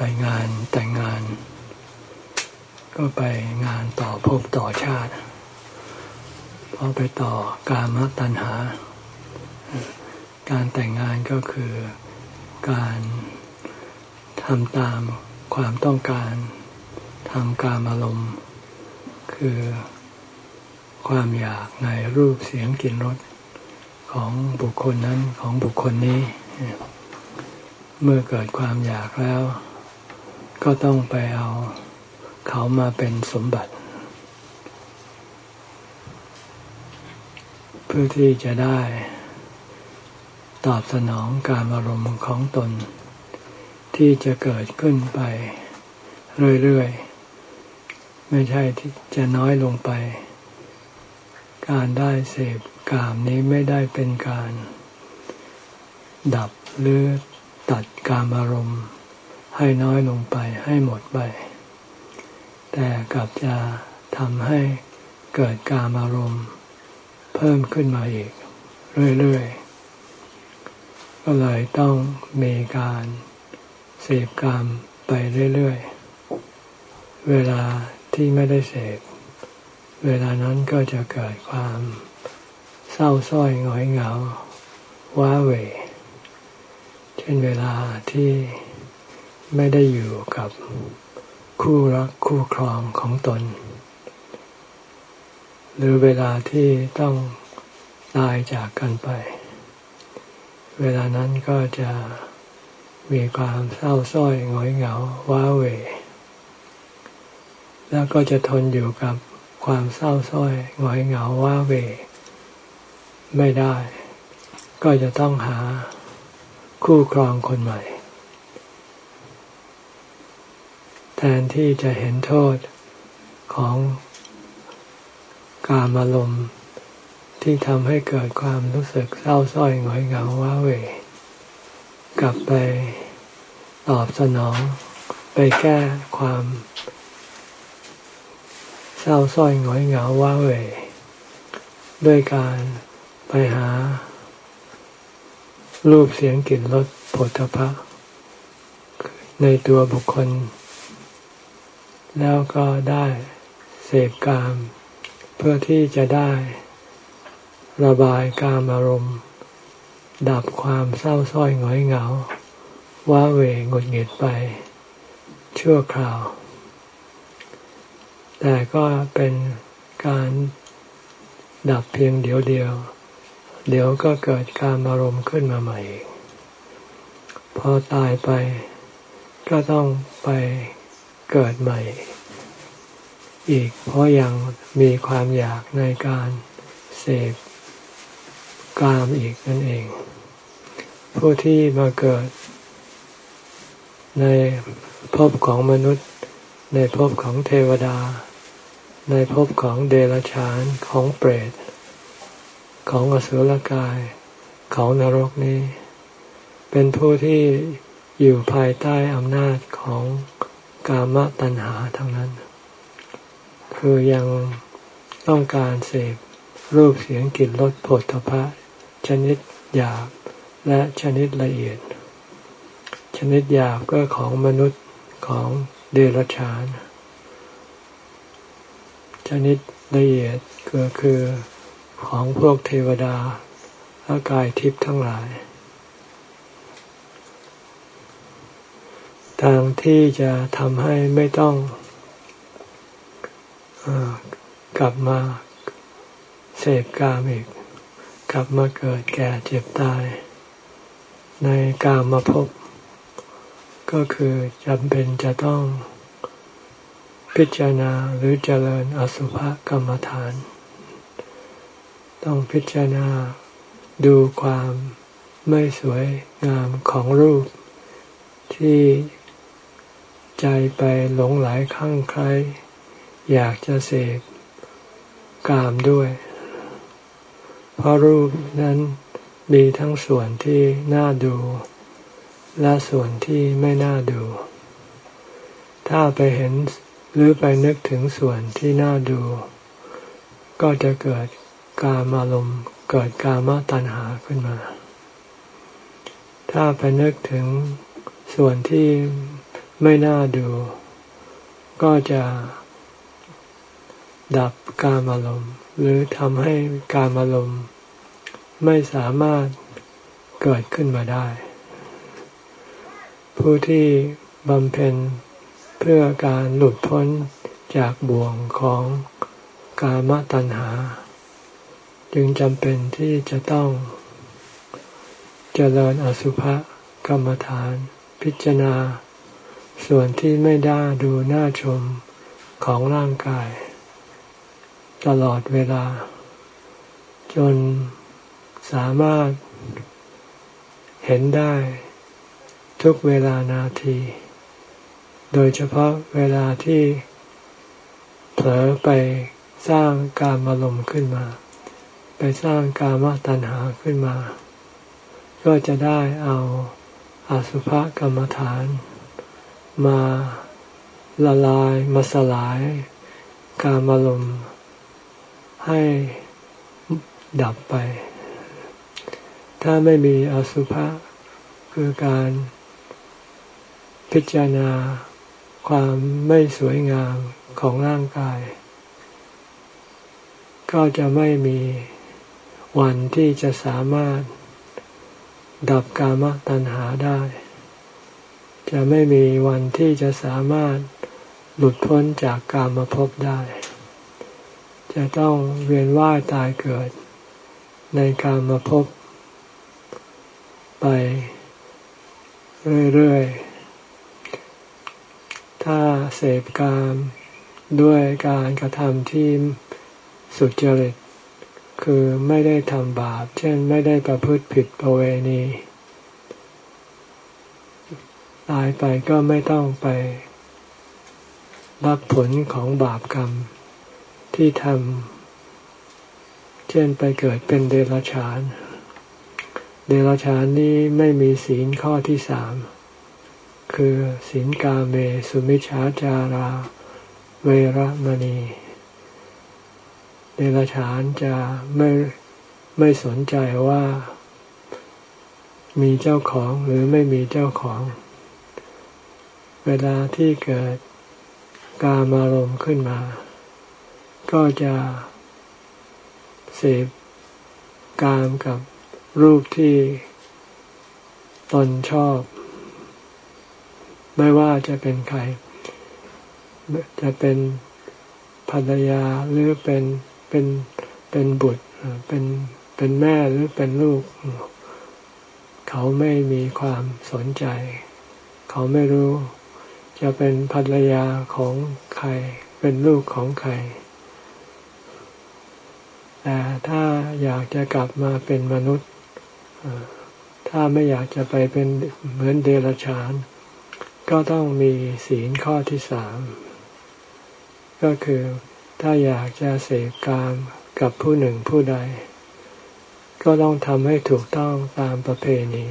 ไปงานแต่งงาน ก็ไปงานต่อภพต่อชาติพอไปต่อกามตัณหา การแต่งงานก็คือการทำตามความต้องการทางการอารมณ์คือความอยากในรูปเสียงกลิ่นรสของบุคคลนั้นของบุคคลนี้ เมื่อเกิดความอยากแล้ว ก็ต้องไปเอาเขามาเป็นสมบัติ เพื่อที่จะได้ตอบสนองการอารมณ์ของตน ที่จะเกิดขึ้นไปเรื่อยๆ ไม่ใช่ที่จะน้อยลงไป การได้เสพกามนี้ไม่ได้เป็นการ ดับหรือตัดกามอารมณ์ ให้น้อยลงไปให้หมดไป แต่กลับจะทำให้เกิดกามอารมณ์ เพิ่มขึ้นมาอีก เรื่อยๆ ก็เลยต้องมีการเสพกามไปเรื่อยๆ เวลาที่ไม่ได้เสพเวลานั้นก็จะเกิดความเศร้าส้อยหงอยเหงาว้าเหวเช่นเวลาที่ ไม่ได้อยู่กับคู่รักคู่ครองของตน หรือเวลาที่ต้องตายจากกันไป เวลานั้นก็จะมีความเศร้าส้อยหงอยเหงาว้าเหวแล้วก็จะทนอยู่กับความเศร้าส้อยหงอยเหงาว้าเหวไม่ได้ ก็จะต้องหาคู่ครองคนใหม่ แทนที่จะเห็นโทษของการอารมณ์ที่ทำให้เกิดความรู้สึกเศร้าส้อยหงอยเหงาว้าเหวกลับไปตอบสนอง ไปแก้ความ เศร้าส้อยหงอยเหงาว้าเหวด้วยการไปหา รูปเสียงกลิ่นรสผลทพะในตัวบุคคล แล้วก็ได้เสพกาม เพื่อที่จะได้ระบายกามอารมณ์ ดับความเศร้าส้อยหงอยเหงา ว้าเหวงดหงิดไป ชั่วคราว แต่ก็เป็นการดับเพียงเดียวเดียว เดี๋ยวก็เกิดการอารมณ์ขึ้นมาใหม่ พอตายไปก็ต้องไป เกิดใหม่ อีกเพราะยังมีความอยากในการเสพกามอีกนั่นเอง ผู้ที่มาเกิด ในภพของมนุษย์ ในภพของเทวดา ในภพของเดรัจฉานของเปรต ของอสุรกาย ของนรกนี้ เป็นผู้ที่อยู่ภายใต้อำนาจของ กามตัณหาทั้งนั้น คือยังต้องการเสพรูปเสียงกลิ่นรสผลทพะชนิดหยาบและชนิดละเอียด ชนิดหยาบก็ของมนุษย์ของเดรัจฉาน ชนิดละเอียดก็คือของพวกเทวดาอากายทิพย์ทั้งหลาย ทางที่จะทำให้ไม่ต้องอกลับมาเสพกามอีก กลับมาเกิดแก่เจ็บตาย ในกามมาพบ ก็คือจำเป็นจะต้องพิจารณาหรือเจริญอสุภกรรมฐาน ต้องพิจารณาดูความไม่สวยงามของรูปที่ ใจไปหลงไหลข้างใคร อยากจะเสพกามด้วย เพราะรูปนั้นมีทั้งส่วนที่น่าดู และส่วนที่ไม่น่าดู ถ้าไปเห็นหรือไปนึกถึงส่วนที่น่าดู ก็จะเกิดกามอารมณ์เกิดกามตัณหาขึ้นมา ถ้าไปนึกถึงส่วนที่ ไม่น่าดู ก็จะดับการอารมณ์หรือทำให้การอารมณ์ไม่สามารถเกิดขึ้นมาได้ ผู้ที่บำเพ็ญเพื่อการหลุดพ้นจากบ่วงของกามตัณหา จึงจำเป็นที่จะต้องเจริญอสุภกรรมฐาน พิจารณา ส่วนที่ไม่ได้ดูน่าชมของร่างกาย ตลอดเวลา จนสามารถเห็นได้ทุกเวลานาที โดยเฉพาะเวลาที่เผลอไปสร้างการอารมณ์ขึ้นมา ไปสร้างการมตัณหาขึ้นมา ก็จะได้เอาอาสุภกรรมฐาน มาละลายมาสลาย การอารมณ์ให้ดับไป ถ้าไม่มีอสุภะคือการพิจารณาความไม่สวยงามของร่างกาย ก็จะไม่มีวันที่จะสามารถดับกามตัณหาได้ จะไม่มีวันที่จะสามารถหลุดพ้นจากกามภพได้ จะต้องเวียนว่ายตายเกิด ในกามภพไปเรื่อยๆ ถ้าเสพกามด้วยการกระทำที่สุจริต คือไม่ได้ทำบาป เช่นไม่ได้ประพฤติผิดประเวณี ตายไปก็ไม่ต้องไปรับผลของบาปกรรมที่ทำ เช่นไปเกิดเป็นเดรัจฉาน เดรัจฉานนี้ไม่มีศีลข้อที่สาม คือศีลกาเมสุมิชฌาจารา เวรมณี เดรัจฉานจะไม่ไม่สนใจว่า มีเจ้าของหรือไม่มีเจ้าของ เวลาที่เกิดกามารมณ์ขึ้นมา ก็จะเสพกามกับรูปที่ตนชอบ ไม่ว่าจะเป็นใคร จะเป็นภรรยาหรือเป็นเป็นเป็นบุตรเป็นเป็นแม่หรือเป็นลูก เขาไม่มีความสนใจ เขาไม่รู้ จะเป็นภรรยาของใคร เป็นลูกของใคร แต่ถ้าอยากจะกลับมาเป็นมนุษย์ ถ้าไม่อยากจะไปเป็นเหมือนเดรัจฉาน ก็ต้องมีศีลข้อที่สาม ก็คือถ้าอยากจะเสกกามกับผู้หนึ่งผู้ใด ก็ต้องทำให้ถูกต้องตามประเพณี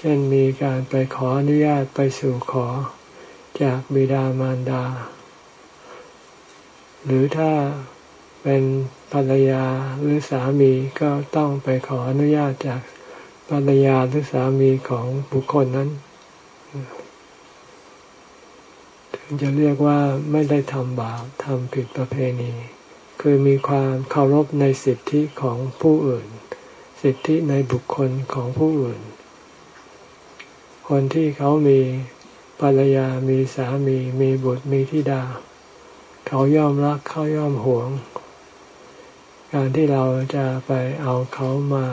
เช่นมีการไปขออนุญาตไปสู่ขอจากบิดามารดา หรือถ้าเป็นภรรยาหรือสามีก็ต้องไปขออนุญาตจากภรรยาหรือสามีของบุคคลนั้นถึงจะเรียกว่าไม่ได้ทำบาปทำผิดประเพณี คือมีความเคารพในสิทธิของผู้อื่น สิทธิในบุคคลของผู้อื่น คนที่เขามีภรรยามีสามีมีบุตรมีธิดา เขายอมรักเขายอมหวง การที่เราจะไปเอาเขามา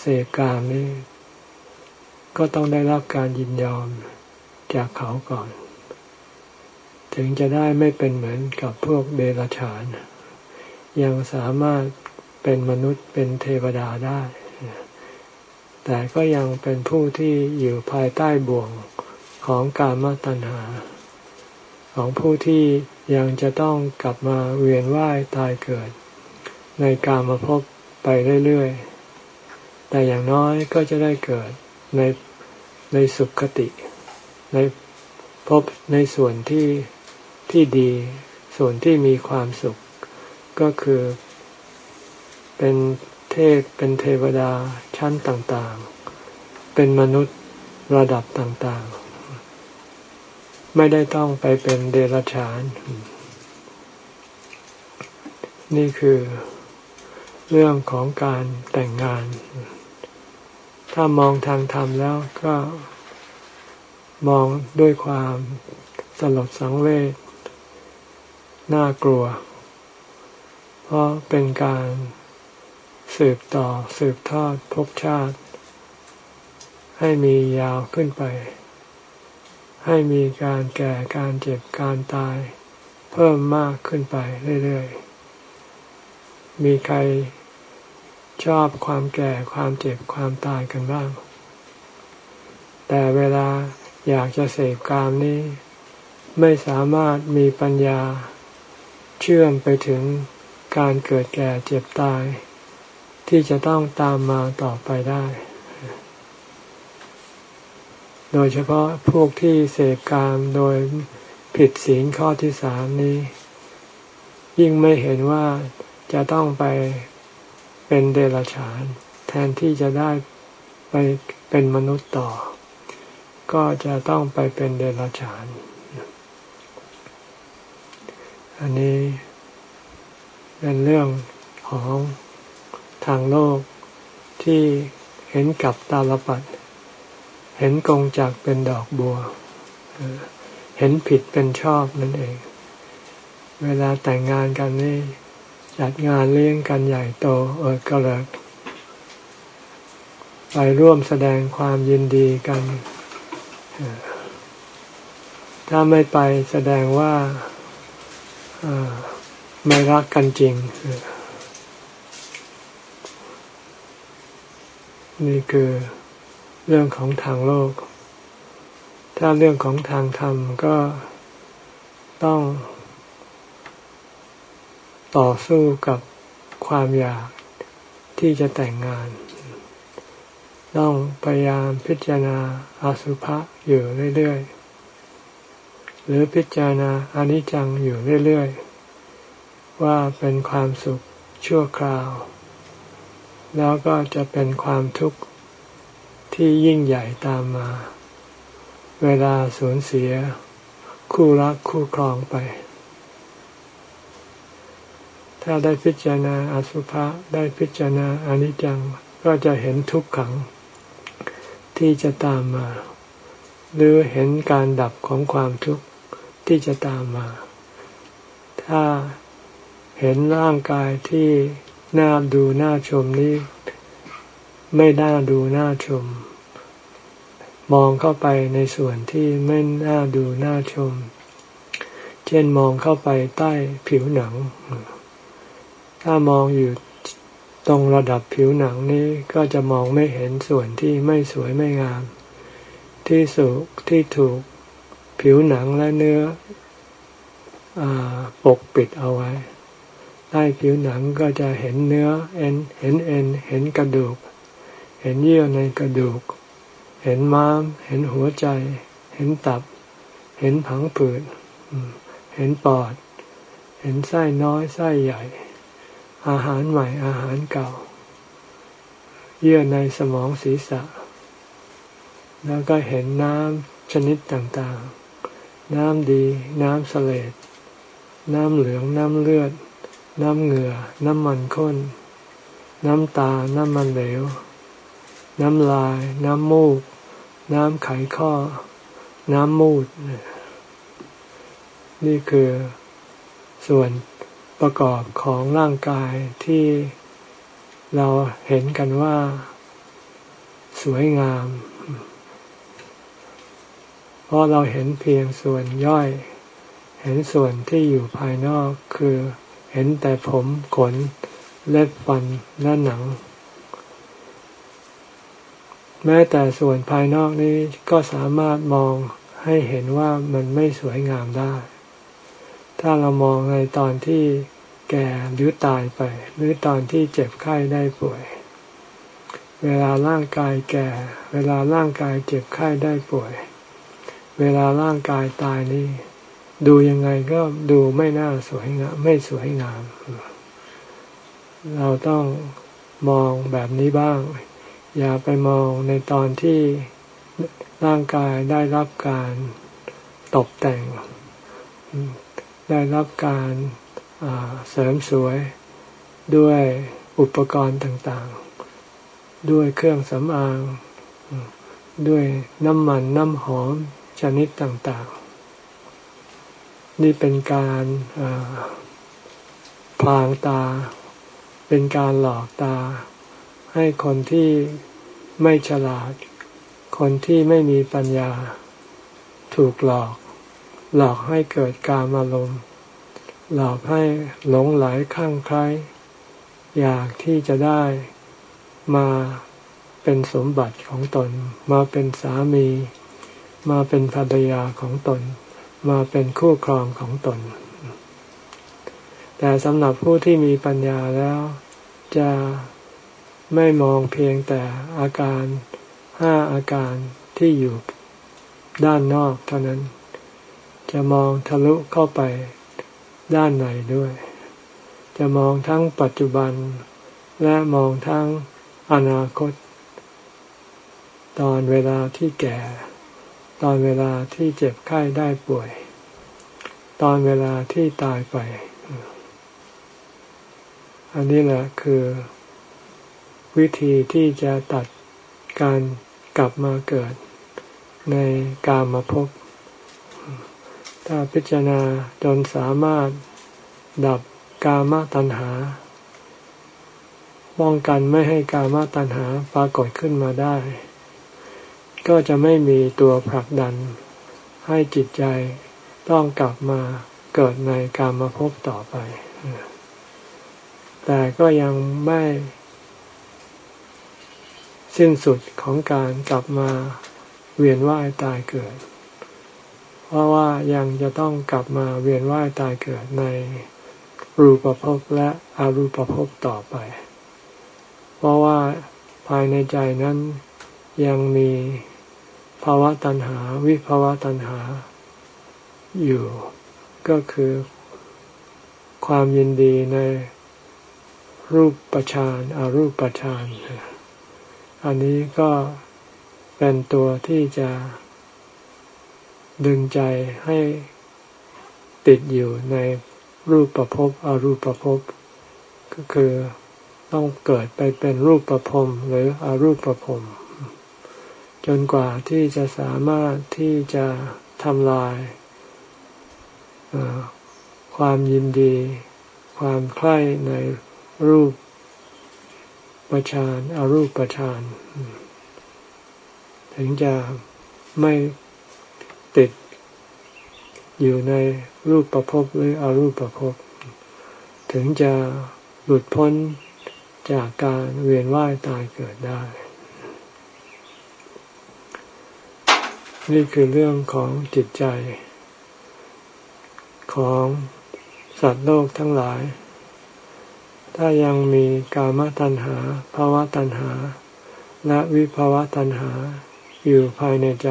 เสกกามนี้ก็ต้องได้รับการยินยอมจากเขาก่อน ถึงจะได้ไม่เป็นเหมือนกับพวกเดรัจฉาน ยังสามารถเป็นมนุษย์เป็นเทวดาได้ แต่ก็ยังเป็นผู้ที่อยู่ภายใต้บ่วงของกามตัณหา ของผู้ที่ยังจะต้องกลับมาเวียนว่ายตายเกิด ในกามาพบไปเรื่อยๆ แต่อย่างน้อยก็จะได้เกิดในในสุขคติ ในพบในส่วนที่ที่ดี ส่วนที่มีความสุข ก็คือเป็น เทพเป็นเทวดาชั้นต่างๆ เป็นมนุษย์ระดับต่างๆ ไม่ได้ต้องไปเป็นเดรัจฉาน นี่คือเรื่องของการแต่งงาน ถ้ามองทางธรรมแล้วก็มองด้วยความสลดสังเวชน่ากลัว เพราะเป็นการ สืบต่อสืบทอดภพชาติ ให้มียาวขึ้นไป ให้มีการแก่การเจ็บการตาย เพิ่มมากขึ้นไปเรื่อยๆ มีใครชอบความแก่ความเจ็บความตายกันบ้าง แต่เวลาอยากจะเสพกามนี้ ไม่สามารถมีปัญญา เชื่อมไปถึงการเกิดแก่เจ็บตาย ที่จะต้องตามมาต่อไปได้ โดยเฉพาะพวกที่เสพกามโดยผิดศีลข้อที่สามนี้ ยิ่งไม่เห็นว่าจะต้องไปเป็นเดรัจฉาน แทนที่จะได้ไปเป็นมนุษย์ต่อ ก็จะต้องไปเป็นเดรัจฉาน อันนี้เป็นเรื่องของ ทางโลกที่เห็นกับตาลปัด เห็นกงจากเป็นดอกบัว เห็นผิดเป็นชอบนั่นเอง เวลาแต่งงานกันนี่จัดงานเลี้ยงกันใหญ่โตเออก็เลยไปร่วมแสดงความยินดีกัน ถ้าไม่ไปแสดงว่าไม่รักกันจริง นี่คือเรื่องของทางโลก ถ้าเรื่องของทางธรรมก็ต้องต่อสู้กับความอยากที่จะแต่งงาน ต้องพยายามพิจารณาอาสุภะอยู่เรื่อยๆ หรือพิจารณาอนิจจังอยู่เรื่อยๆ ว่าเป็นความสุขชั่วคราว แล้วก็จะเป็นความทุกข์ที่ยิ่งใหญ่ตามมา เวลาสูญเสีย คู่รักคู่ครองไป ถ้าได้พิจารณาอสุภะได้พิจารณาอนิจจังก็จะเห็นทุกขัง ที่จะตามมา หรือเห็นการดับของความทุกข์ที่จะตามมา ถ้าเห็นร่างกายที่ น่าดูน่าชมนี้ ไม่น่าดูน่าชม มองเข้าไปในส่วนที่ไม่น่าดูน่าชม เช่นมองเข้าไปใต้ผิวหนัง ถ้ามองอยู่ตรงระดับผิวหนังนี้ก็จะมองไม่เห็นส่วนที่ไม่สวยไม่งาม ที่สุที่ถูกผิวหนังและเนื้ออปกปิดเอาไว้ ใต้ผิวหนังก็จะเห็นเนื้อเอ็นเห็นเอ็น เห็นกระดูก เห็นเยื่อในกระดูก เห็นม้าม เห็นหัวใจ เห็นตับ เห็นผังผืดเห็นปอด เห็นไส้น้อยไส้ใหญ่ อาหารใหม่อาหารเก่า เยื่อในสมองศีรษะ แล้วก็เห็นน้ำชนิดต่างๆ น้ำดี น้ำเสลดน้ำเหลือง น้ำเลือด น้ำเหงื่อ น้ำมันข้น น้ำตา น้ำมันเหลว น้ำลาย น้ำมูก น้ำไขข้อ น้ำมูด นี่คือส่วนประกอบของร่างกายที่เราเห็นกันว่า สวยงาม เพราะเราเห็นเพียงส่วนย่อย เห็นส่วนที่อยู่ภายนอกคือ เห็นแต่ผมขนเล็บฟันและหนัง แม้แต่ส่วนภายนอกนี้ก็สามารถมองให้เห็นว่ามันไม่สวยงามได้ ถ้าเรามองในตอนที่แก่หรือตายไป หรือตอนที่เจ็บไข้ได้ป่วย เวลาร่างกายแก่ เวลาร่างกายเจ็บไข้ได้ป่วย เวลาร่างกายตายนี่ ดูยังไงก็ดูไม่น่าสวยงามไม่สวยงาม เราต้องมองแบบนี้บ้าง อย่าไปมองในตอนที่ร่างกายได้รับการตกแต่ง ได้รับการเสริมสวยด้วยอุปกรณ์ต่างๆ ด้วยเครื่องสำอาง ด้วยน้ำมันน้ำหอมชนิดต่างๆ นี่เป็นการพลางตา เป็นการหลอกตา ให้คนที่ไม่ฉลาด คนที่ไม่มีปัญญา ถูกหลอก หลอกให้เกิดการอารมณ์หลอกให้หลงไหลข้างใครอยากที่จะได้มาเป็นสมบัติของตน มาเป็นสามี มาเป็นภรรยาของตน มาเป็นคู่ครองของตน แต่สำหรับผู้ที่มีปัญญาแล้ว จะไม่มองเพียงแต่อาการห้าอาการที่อยู่ด้านนอกเท่านั้น จะมองทะลุเข้าไปด้านในด้วย จะมองทั้งปัจจุบัน และมองทั้งอนาคต ตอนเวลาที่แก่ ตอนเวลาที่เจ็บไข้ได้ป่วย ตอนเวลาที่ตายไป อันนี้แหละคือ วิธีที่จะตัดการกลับมาเกิดในกามาพบ ถ้าพิจารณาจนสามารถดับกามตัณหา ป้องกันไม่ให้กามตัณหาปรากฏขึ้นมาได้ ก็จะไม่มีตัวผลักดัน ให้จิตใจต้องกลับมาเกิดในกามาพบต่อไป แต่ก็ยังไม่ สิ้นสุดของการกลับมาเวียนว่ายตายเกิด เพราะว่ายังจะต้องกลับมาเวียนว่ายตายเกิดในรูปภพและอรูปภพต่อไป เพราะว่าภายในใจนั้นยังมี ภาวะตัณหา วิภาวะตัณหา อยู่ ก็คือความยินดีในรูปประชานอารูปประชานอันนี้ก็เป็นตัวที่จะดึงใจให้ติดอยู่ในรูปประพบอรูปประพบก็คือต้องเกิดไปเป็นรูปประพรมหรืออรูปประพรม จนกว่าที่จะสามารถที่จะทำลายความยินดี ความใคร่ในรูปประชานอารูปประชานถึงจะไม่ติดอยู่ในรูปประพบหรืออรูปประพบ ถึงจะหลุดพ้นจากการเวียนว่ายตายเกิดได้ นี่คือเรื่องของจิตใจ ของสัตว์โลกทั้งหลาย ถ้ายังมีกามตัณหาภาวะตัณหา และวิภาวะตัณหาอยู่ภายในใจ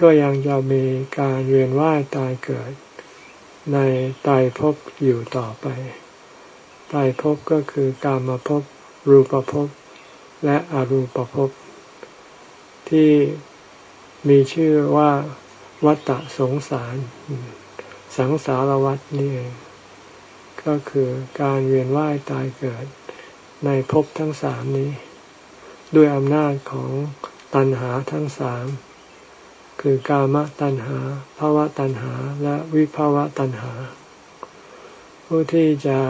ก็ยังจะมีการเวียนว่ายตายเกิด ในตายภพอยู่ต่อไปตายภพก็คือกามภพรูปภพและอรูปภพที่ มีชื่อว่าวัตตะสงสาร สังสารวัฏนี่เองก็คือการเวียนว่ายตายเกิด ในภพทั้งสามนี้ ด้วยอำนาจของตัณหาทั้งสามคือกามตัณหาภาวะตัณหาและวิภาวะตัณหา ผู้ที่จะ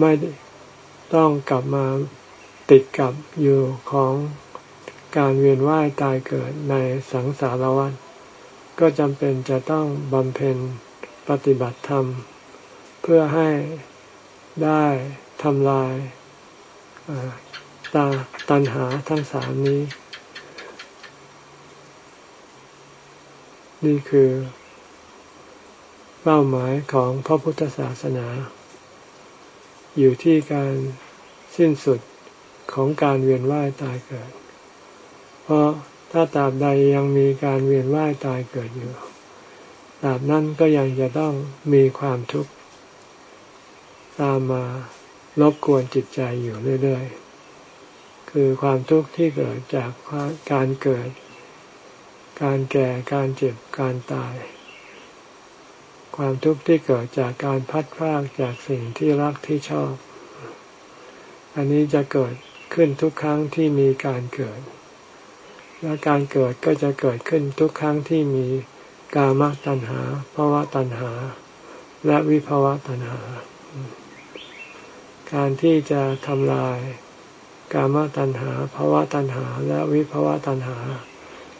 ไม่ต้องกลับมาติดกับอยู่ของ การเวียนว่ายตายเกิดในสังสารวัฏก็จำเป็นจะต้องบำเพ็ญปฏิบัติธรรม เพื่อให้ได้ทำลายตาตัณหาทั้งสามนี้ นี่คือ เป้าหมายของพระพุทธศาสนา อยู่ที่การสิ้นสุดของการเวียนว่ายตายเกิด เพราะถ้าตราบใดยังมีการเวียนว่ายตายเกิดอยู่ตราบนั้นก็ยังจะต้องมีความทุกข์ตามมารบกวนจิตใจอยู่เรื่อยๆ คือความทุกข์ที่เกิดจากการเกิด การแก่ การเจ็บ การตาย ความทุกข์ที่เกิดจากการพัดพรากจากสิ่งที่รักที่ชอบ อันนี้จะเกิดขึ้นทุกครั้งที่มีการเกิด และการเกิดก็จะเกิดขึ้นทุกครั้งที่มีกามตัณหาภาวะตัณหา และวิภาวะตัณหา การที่จะทำลายกามตัณหาภาวะตัณหา และวิภาวะตัณหา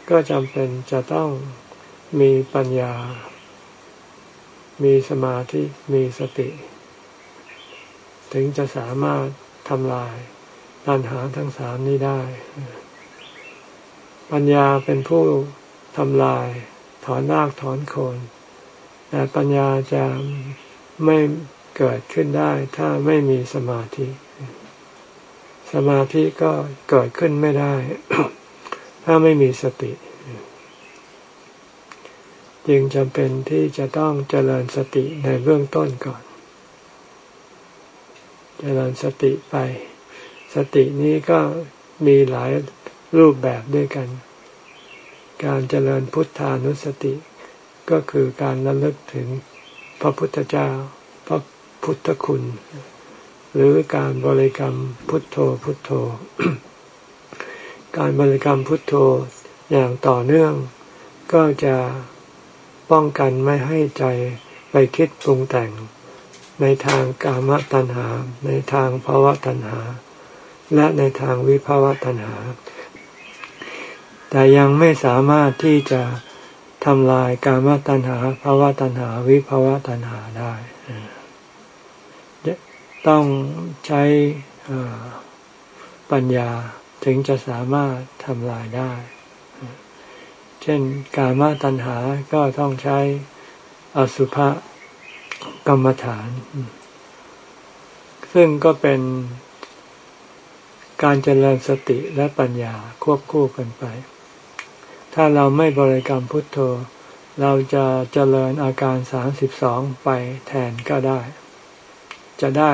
ก็จำเป็นจะต้องมีปัญญา มีสมาธิ มีสติ ถึงจะสามารถทำลายตัณหาทั้งสามนี้ได้ ปัญญาเป็นผู้ทำลาย ถอนรากถอนโคน แต่ปัญญาจะไม่เกิดขึ้นได้ถ้าไม่มีสมาธิ สมาธิก็เกิดขึ้นไม่ได้ ถ้าไม่มีสติ จึงจำเป็นที่จะต้องเจริญสติในเบื้องต้นก่อน เจริญสติไป สตินี้ก็มีหลาย รูปแบบด้วยกัน การเจริญพุทธานุสติ ก็คือการระลึกถึงพระพุทธเจ้า พระพุทธคุณ หรือการบริกรรมพุทโธพุทโธ การบริกรรมพุทโธอย่างต่อเนื่อง ก็จะป้องกันไม่ให้ใจไปคิดปรุงแต่งในทางกามตัณหา ในทางภาวะตัณหา และในทางวิภาวะตัณหา แต่ยังไม่สามารถที่จะทำลายกามตัณหาภาวะตัณหาวิภาวะตัณหาได้ ต้องใช้ปัญญาถึงจะสามารถทำลายได้ เช่นกามตัณหาก็ต้องใช้อสุภกรรมฐาน ซึ่งก็เป็นการเจริญสติและปัญญาควบคู่กันไป ถ้าเราไม่บริกรรมพุทโธ เราจะเจริญอาการสามสิบสองไปแทนก็ได้ จะได้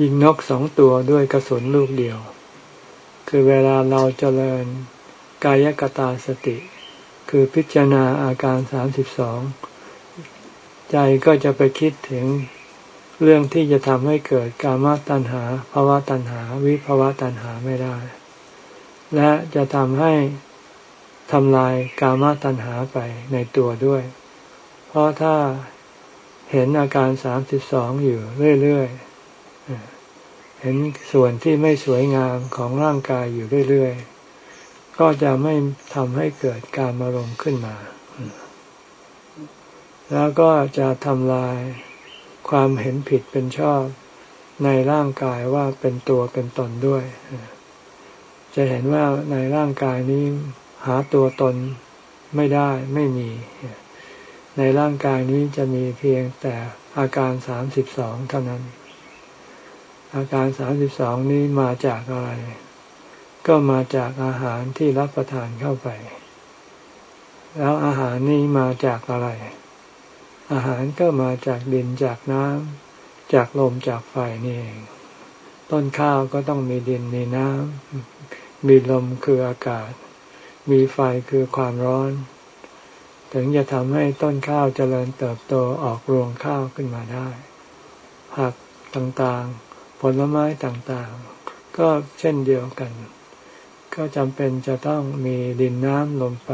ยิงนกสองตัวด้วยกระสุนลูกเดียว คือเวลาเราเจริญกายกตาสติ คือพิจารณาอาการสามสิบสองใจก็จะไปคิดถึงเรื่องที่จะทำให้เกิดกามตัณหาภาวะตัณหา วิภาวะตัณหาไม่ได้ และจะทำให้ทำลายกามตัณหาไปในตัวด้วย เพราะถ้าเห็นอาการสามสิบสองอยู่เรื่อยๆ เห็นส่วนที่ไม่สวยงามของร่างกายอยู่เรื่อยๆ ก็จะไม่ทำให้เกิดการมารมขึ้นมา แล้วก็จะทำลายความเห็นผิดเป็นชอบในร่างกายว่าเป็นตัวเป็นตนด้วย จะเห็นว่าในร่างกายนี้หาตัวตนไม่ได้ไม่มี ในร่างกายนี้จะมีเพียงแต่อาการสามสิบสองเท่านั้น อาการสามสิบสองนี้มาจากอะไร ก็มาจากอาหารที่รับประทานเข้าไป แล้วอาหารนี้มาจากอะไร อาหารก็มาจากดินจากน้ำจากลมจากไฟนี่เอง ต้นข้าวก็ต้องมีดินมีน้ำ มีลมคืออากาศ มีไฟคือความร้อน ถึงจะทำให้ต้นข้าวเจริญเติบโตออกรวงข้าวขึ้นมาได้ ผักต่างๆ ผลไม้ต่างๆ ก็เช่นเดียวกัน ก็จำเป็นจะต้องมีดินน้ำลมไป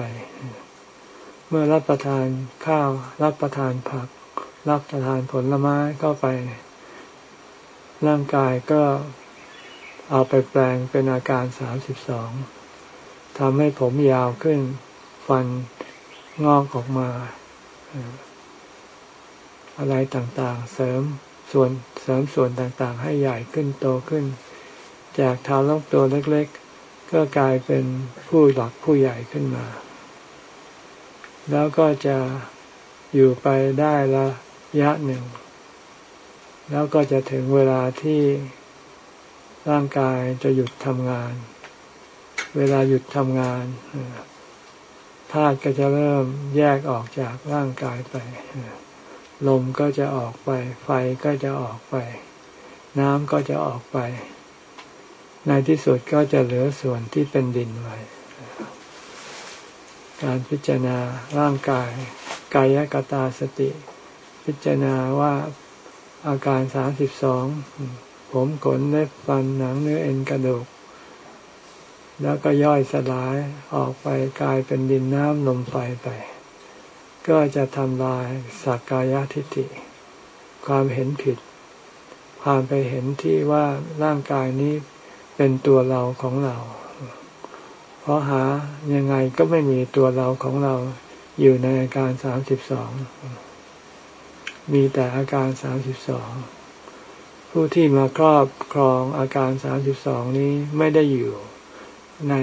เมื่อรับประทานข้าว รับประทานผัก รับประทานผลไม้เข้าไป ร่างกายก็ เอาไปแปลงเป็นอาการสามสิบสองทำให้ผมยาวขึ้น ฟันงอกออกมา อะไรต่างๆ เสริมส่วนเสริมส่วนต่างๆ ให้ใหญ่ขึ้นโตขึ้น จากทารกตัวเล็ก ๆ ก็กลายเป็นผู้หลักผู้ใหญ่ขึ้นมา แล้วก็จะอยู่ไปได้ละยะหนึ่ง แล้วก็จะถึงเวลาที่ ร่างกายจะหยุดทำงาน เวลาหยุดทำงานธาตุก็จะเริ่มแยกออกจากร่างกายไป ลมก็จะออกไป ไฟก็จะออกไป น้ำก็จะออกไป ในที่สุดก็จะเหลือส่วนที่เป็นดินไว้ การพิจารณาร่างกาย กายกตาสติ พิจารณาว่าอาการสามสิบสอง ผมขนเล็บฟันหนังเนื้อเอ็นกระดูก แล้วก็ย่อยสลายออกไปกลายเป็นดินน้ำลมไฟไป ก็จะทำลายสักกายทิฏฐิ ความเห็นผิด ความไปเห็นที่ว่าร่างกายนี้เป็นตัวเราของเรา เพราะหายังไงก็ไม่มีตัวเราของเราอยู่ในอาการสามสิบสอง มีแต่อาการสามสิบสอง ผู้ที่มาครอบครองอาการสามสิบสองนี้ไม่ได้อยู่ใน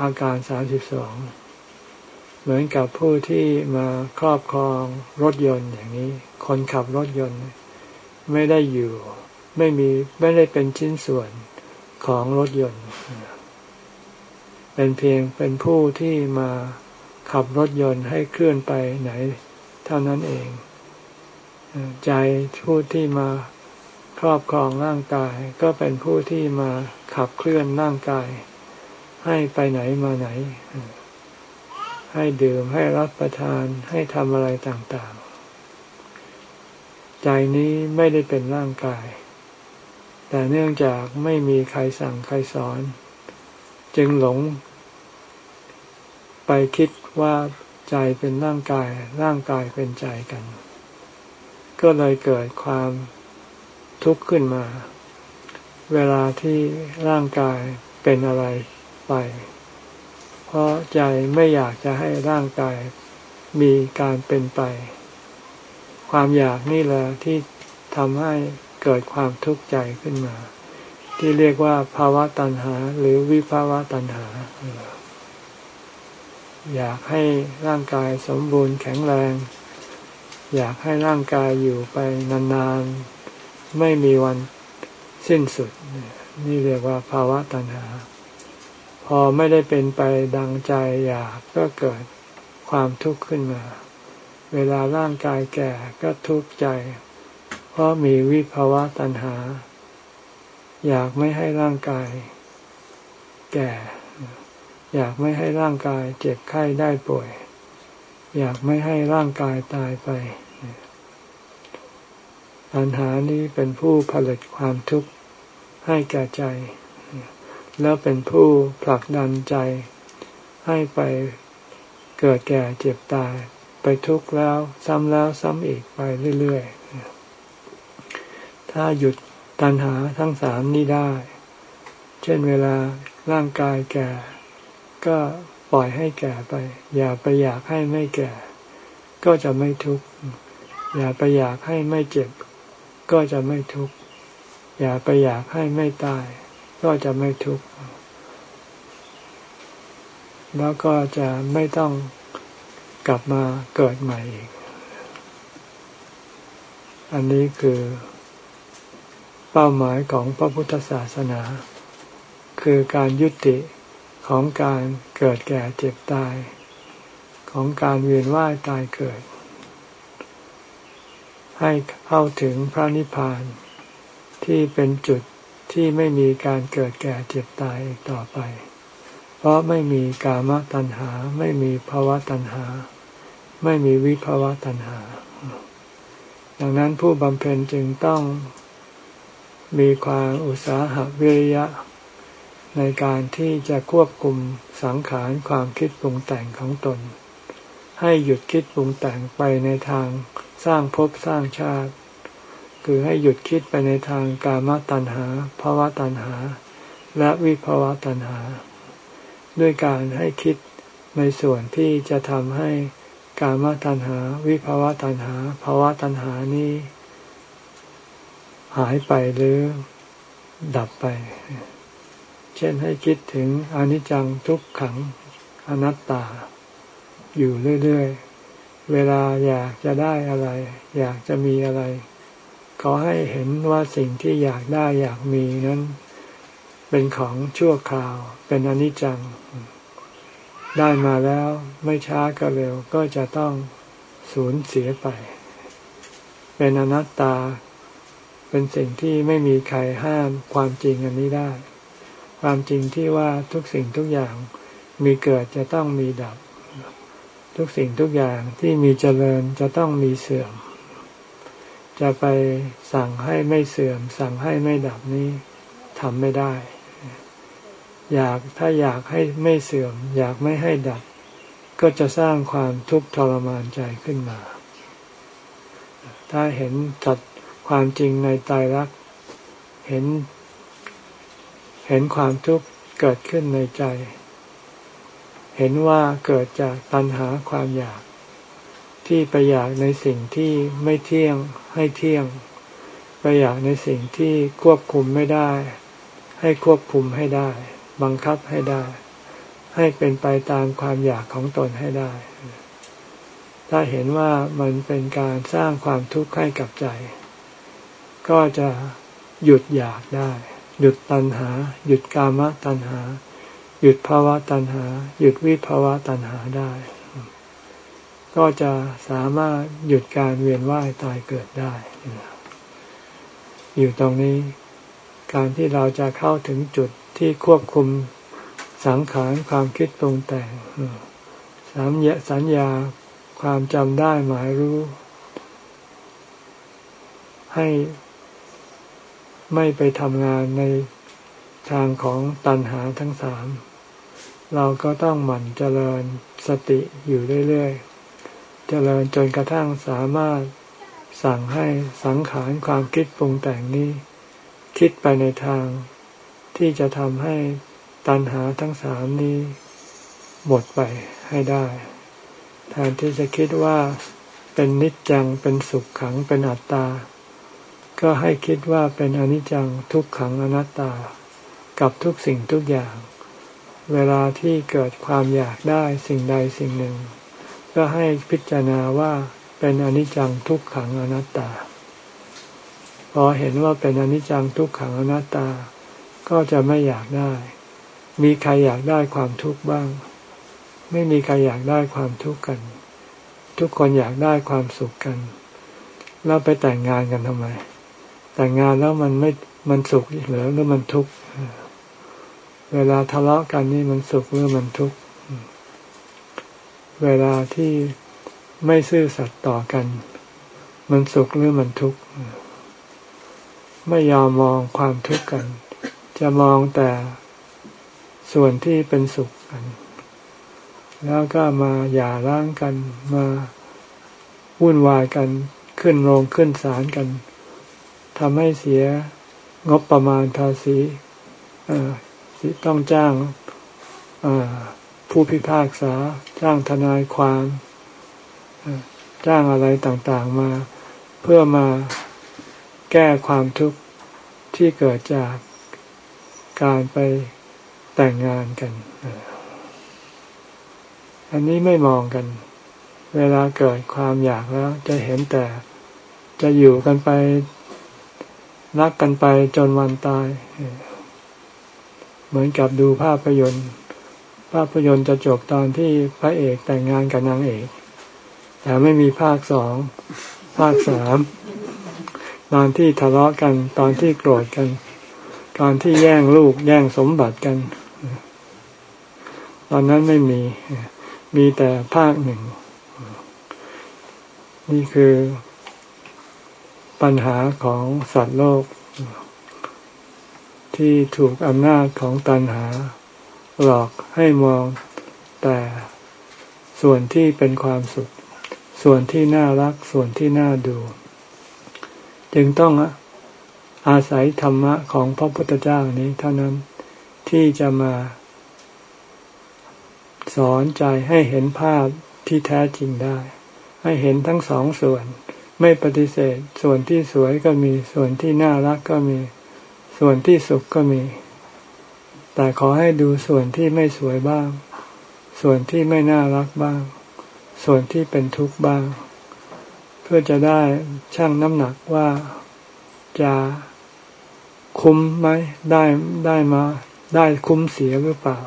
อาการสามสิบสองเหมือนกับผู้ที่มาครอบครองรถยนต์อย่างนี้ คนขับรถยนต์ไม่ได้อยู่ ไม่มีไม่ได้เป็นชิ้นส่วนของรถยนต์ เป็นเพียงเป็นผู้ที่มาขับรถยนต์ให้เคลื่อนไปไหน เท่านั้นเอง ใจผู้ที่มา ครอบครองร่างกายก็เป็นผู้ที่มาขับเคลื่อนร่างกาย ให้ไปไหนมาไหน ให้ดื่มให้รับประทานให้ทำอะไรต่างๆ ใจนี้ไม่ได้เป็นร่างกาย แต่เนื่องจากไม่มีใครสั่งใครสอน จึงหลง ไปคิดว่าใจเป็นร่างกาย ร่างกายเป็นใจกัน ก็เลยเกิดความ ทุกข์ขึ้นมา เวลาที่ร่างกายเป็นอะไรไป เพราะใจไม่อยากจะให้ร่างกายมีการเป็นไป ความอยากนี่แหละที่ทำให้เกิดความทุกข์ใจขึ้นมา ที่เรียกว่าภาวะตัณหา หรือวิภาวะตัณหา อยากให้ร่างกายสมบูรณ์แข็งแรง อยากให้ร่างกายอยู่ไปนานๆ ไม่มีวันสิ้นสุด นี่เรียกว่าภาวะตัณหา พอไม่ได้เป็นไปดังใจอยากก็เกิดความทุกข์ขึ้นมา เวลาร่างกายแก่ก็ทุกข์ใจ เพราะมีวิภาวะตัณหา อยากไม่ให้ร่างกาย แก่ อยากไม่ให้ร่างกายเจ็บไข้ได้ป่วย อยากไม่ให้ร่างกายตายไป ปัญหานี้เป็นผู้ผลิตความทุกข์ให้แก่ใจ แล้วเป็นผู้ผลักดันใจ ให้ไปเกิดแก่เจ็บตาย ไปทุกข์แล้วซ้ำแล้วซ้ำอีกไปเรื่อยๆ ถ้าหยุดตัณหาทั้งสามนี้ได้ เช่นเวลาร่างกายแก่ ก็ปล่อยให้แก่ไป อย่าไปอยากให้ไม่แก่ ก็จะไม่ทุกข์อย่าไปอยากให้ไม่เจ็บ ก็จะไม่ทุกข์ อย่าไปอยากให้ไม่ตาย ก็จะไม่ทุกข์ แล้วก็จะไม่ต้องกลับมาเกิดใหม่อีก อันนี้คือเป้าหมายของพระพุทธศาสนา คือการยุติของการเกิดแก่เจ็บตาย ของการเวียนว่ายตายเกิด ให้เข้าถึงพระนิพพาน ที่เป็นจุดที่ไม่มีการเกิดแก่เจ็บตายอีกต่อไป เพราะไม่มีกามตัณหา ไม่มีภาวะตัณหา ไม่มีวิภาวะตัณหา ดังนั้นผู้บำเพ็ญจึงต้องมีความอุตสาหะวิริยะ ในการที่จะควบคุมสังขารความคิดปรุงแต่งของตน ให้หยุดคิดปรุงแต่งไปในทาง สร้างภพสร้างชาติ คือให้หยุดคิดไปในทางกามตัณหาภาวะตัณหา และวิภาวะตัณหา ด้วยการให้คิดในส่วนที่จะทำให้กามตัณหา วิภาวะตัณหาภาวะตัณหานี้ หายไปหรือดับไป เช่นให้คิดถึงอนิจจังทุกขังอนัตตา อยู่เรื่อยๆ เวลาอยากจะได้อะไร อยากจะมีอะไร ขอให้เห็นว่าสิ่งที่อยากได้อยากมีนั้น เป็นของชั่วคราว เป็นอนิจจัง ได้มาแล้วไม่ช้าก็เร็วก็จะต้องสูญเสียไป เป็นอนัตตา เป็นสิ่งที่ไม่มีใครห้ามความจริงอันนี้ได้ ความจริงที่ว่าทุกสิ่งทุกอย่างมีเกิดจะต้องมีดับ ทุกสิ่งทุกอย่างที่มีเจริญจะต้องมีเสื่อม จะไปสั่งให้ไม่เสื่อม สั่งให้ไม่ดับนี้ทำไม่ได้ อยากถ้าอยากให้ไม่เสื่อม อยากไม่ให้ดับ ก็จะสร้างความทุกข์ทรมานใจขึ้นมา ถ้าเห็นจัดความจริงในตายรัก เห็น เห็นความทุกข์เกิดขึ้นในใจ เห็นว่าเกิดจากตัณหาความอยาก ที่ไปอยากในสิ่งที่ไม่เที่ยงให้เที่ยง ไปอยากในสิ่งที่ควบคุมไม่ได้ ให้ควบคุมให้ได้ บังคับให้ได้ ให้เป็นไปตามความอยากของตนให้ได้ ถ้าเห็นว่ามันเป็นการสร้างความทุกข์ให้กับใจ ก็จะหยุดอยากได้ หยุดตัณหา หยุดกามตัณหา หยุดภาวะตัณหา หยุดวิภาวะตัณหาได้ ก็จะสามารถหยุดการเวียนว่ายตายเกิดได้ อยู่ตรงนี้ การที่เราจะเข้าถึงจุดที่ควบคุมสังขารความคิดปรุงแต่งสัญญาสัญญาความจำได้หมายรู้ ให้ไม่ไปทำงานในทางของตันหาทั้งสาม เราก็ต้องหมั่นเจริญสติอยู่เรื่อยๆ เจริญจนกระทั่งสามารถสั่งให้สังขารความคิดปรุงแต่งนี้ คิดไปในทางที่จะทำให้ตันหาทั้งสามนี้ หมดไปให้ได้ แทนที่จะคิดว่าเป็นนิจจังเป็นสุขขังเป็นอัตตา ก็ให้คิดว่าเป็นอนิจจังทุกขังอนัตตา กับทุกสิ่งทุกอย่าง เวลาที่เกิดความอยากได้สิ่งใดสิ่งหนึ่ง ก็ให้พิจารณาว่าเป็นอนิจจังทุกขังอนัตตา พอเห็นว่าเป็นอนิจจังทุกขังอนัตตา ก็จะไม่อยากได้ มีใครอยากได้ความทุกข์บ้าง ไม่มีใครอยากได้ความทุกข์กัน ทุกคนอยากได้ความสุขกันแล้วไปแต่งงานกันทำไม แต่งงานแล้วมันไม่มันสุขหรือหรือมันทุกข์ เวลาทะเลาะกันนี่มันสุขหรือมันทุกข์ เวลาที่ไม่ซื่อสัตย์ต่อกัน มันสุขหรือมันทุกข์ ไม่ยอมมองความทุกข์กัน จะมองแต่ส่วนที่เป็นสุขกัน แล้วก็มาหย่าร้างกัน มาวุ่นวายกัน ขึ้นโรงขึ้นศาลกันทำให้เสียงบประมาณภาษี ต้องจ้างผู้พิพากษา จ้างทนายความจ้างอะไรต่างๆมา เพื่อมาแก้ความทุกข์ที่เกิดจากการไปแต่งงานกัน อันนี้ไม่มองกัน เวลาเกิดความอยากแล้ว จะเห็นแต่จะอยู่กันไป รักกันไปจนวันตายเมือนกับดูภาพยนตร์ ภาพยนตร์จะจบตอนที่พระเอกแต่งงานกับนางเอก แต่ไม่มีภาคสอง ภาคสามตอนที่ทะเลาะกันตอนที่โกรธกันตอนที่แย่งลูกแย่งสมบัติกัน ตอนนั้นไม่มี มีแต่ภาคหนึ่ง นี่คือปัญหาของสัตว์โลก ที่ถูกอำนาจของตัณหา หลอกให้มองแต่ส่วนที่เป็นความสุข ส่วนที่น่ารักส่วนที่น่าดู จึงต้องอาศัยธรรมะของพระพุทธเจ้านี้เท่านั้นที่จะมา สอนใจให้เห็นภาพที่แท้จริงได้ ให้เห็นทั้งสองส่วน ไม่ปฏิเสธ ส่วนที่สวยก็มีส่วนที่น่ารักก็มี ส่วนที่สุขก็มี แต่ขอให้ดูส่วนที่ไม่สวยบ้าง ส่วนที่ไม่น่ารักบ้าง ส่วนที่เป็นทุกข์บ้าง เพื่อจะได้ชั่งน้ำหนักว่าจะคุ้มไหมได้ได้มา ได้คุ้มเสียหรือเปล่า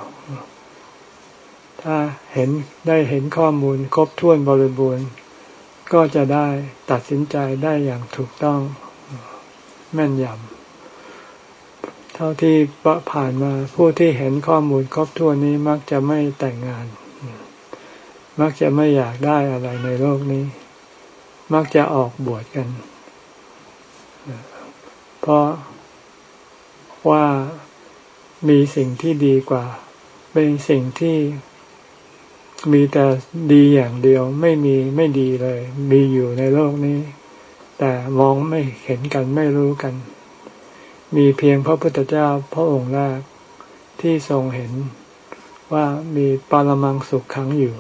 ถ้าเห็นได้เห็นข้อมูลครบถ้วนบริบูรณ์ ก็จะได้ตัดสินใจได้อย่างถูกต้อง แม่นยำ เท่าที่ผ่านมาผู้ที่เห็นข้อมูลครบถ้วนนี้มักจะไม่แต่งงาน มักจะไม่อยากได้อะไรในโลกนี้ มักจะออกบวชกัน เพราะว่ามีสิ่งที่ดีกว่า เป็นสิ่งที่มีแต่ดีอย่างเดียวไม่มีไม่ดีเลย มีอยู่ในโลกนี้ แต่มองไม่เห็นกันไม่รู้กัน มีเพียงพระพุทธเจ้าพระองค์แรกที่ทรงเห็นว่ามีปรมังสุขขังอยู่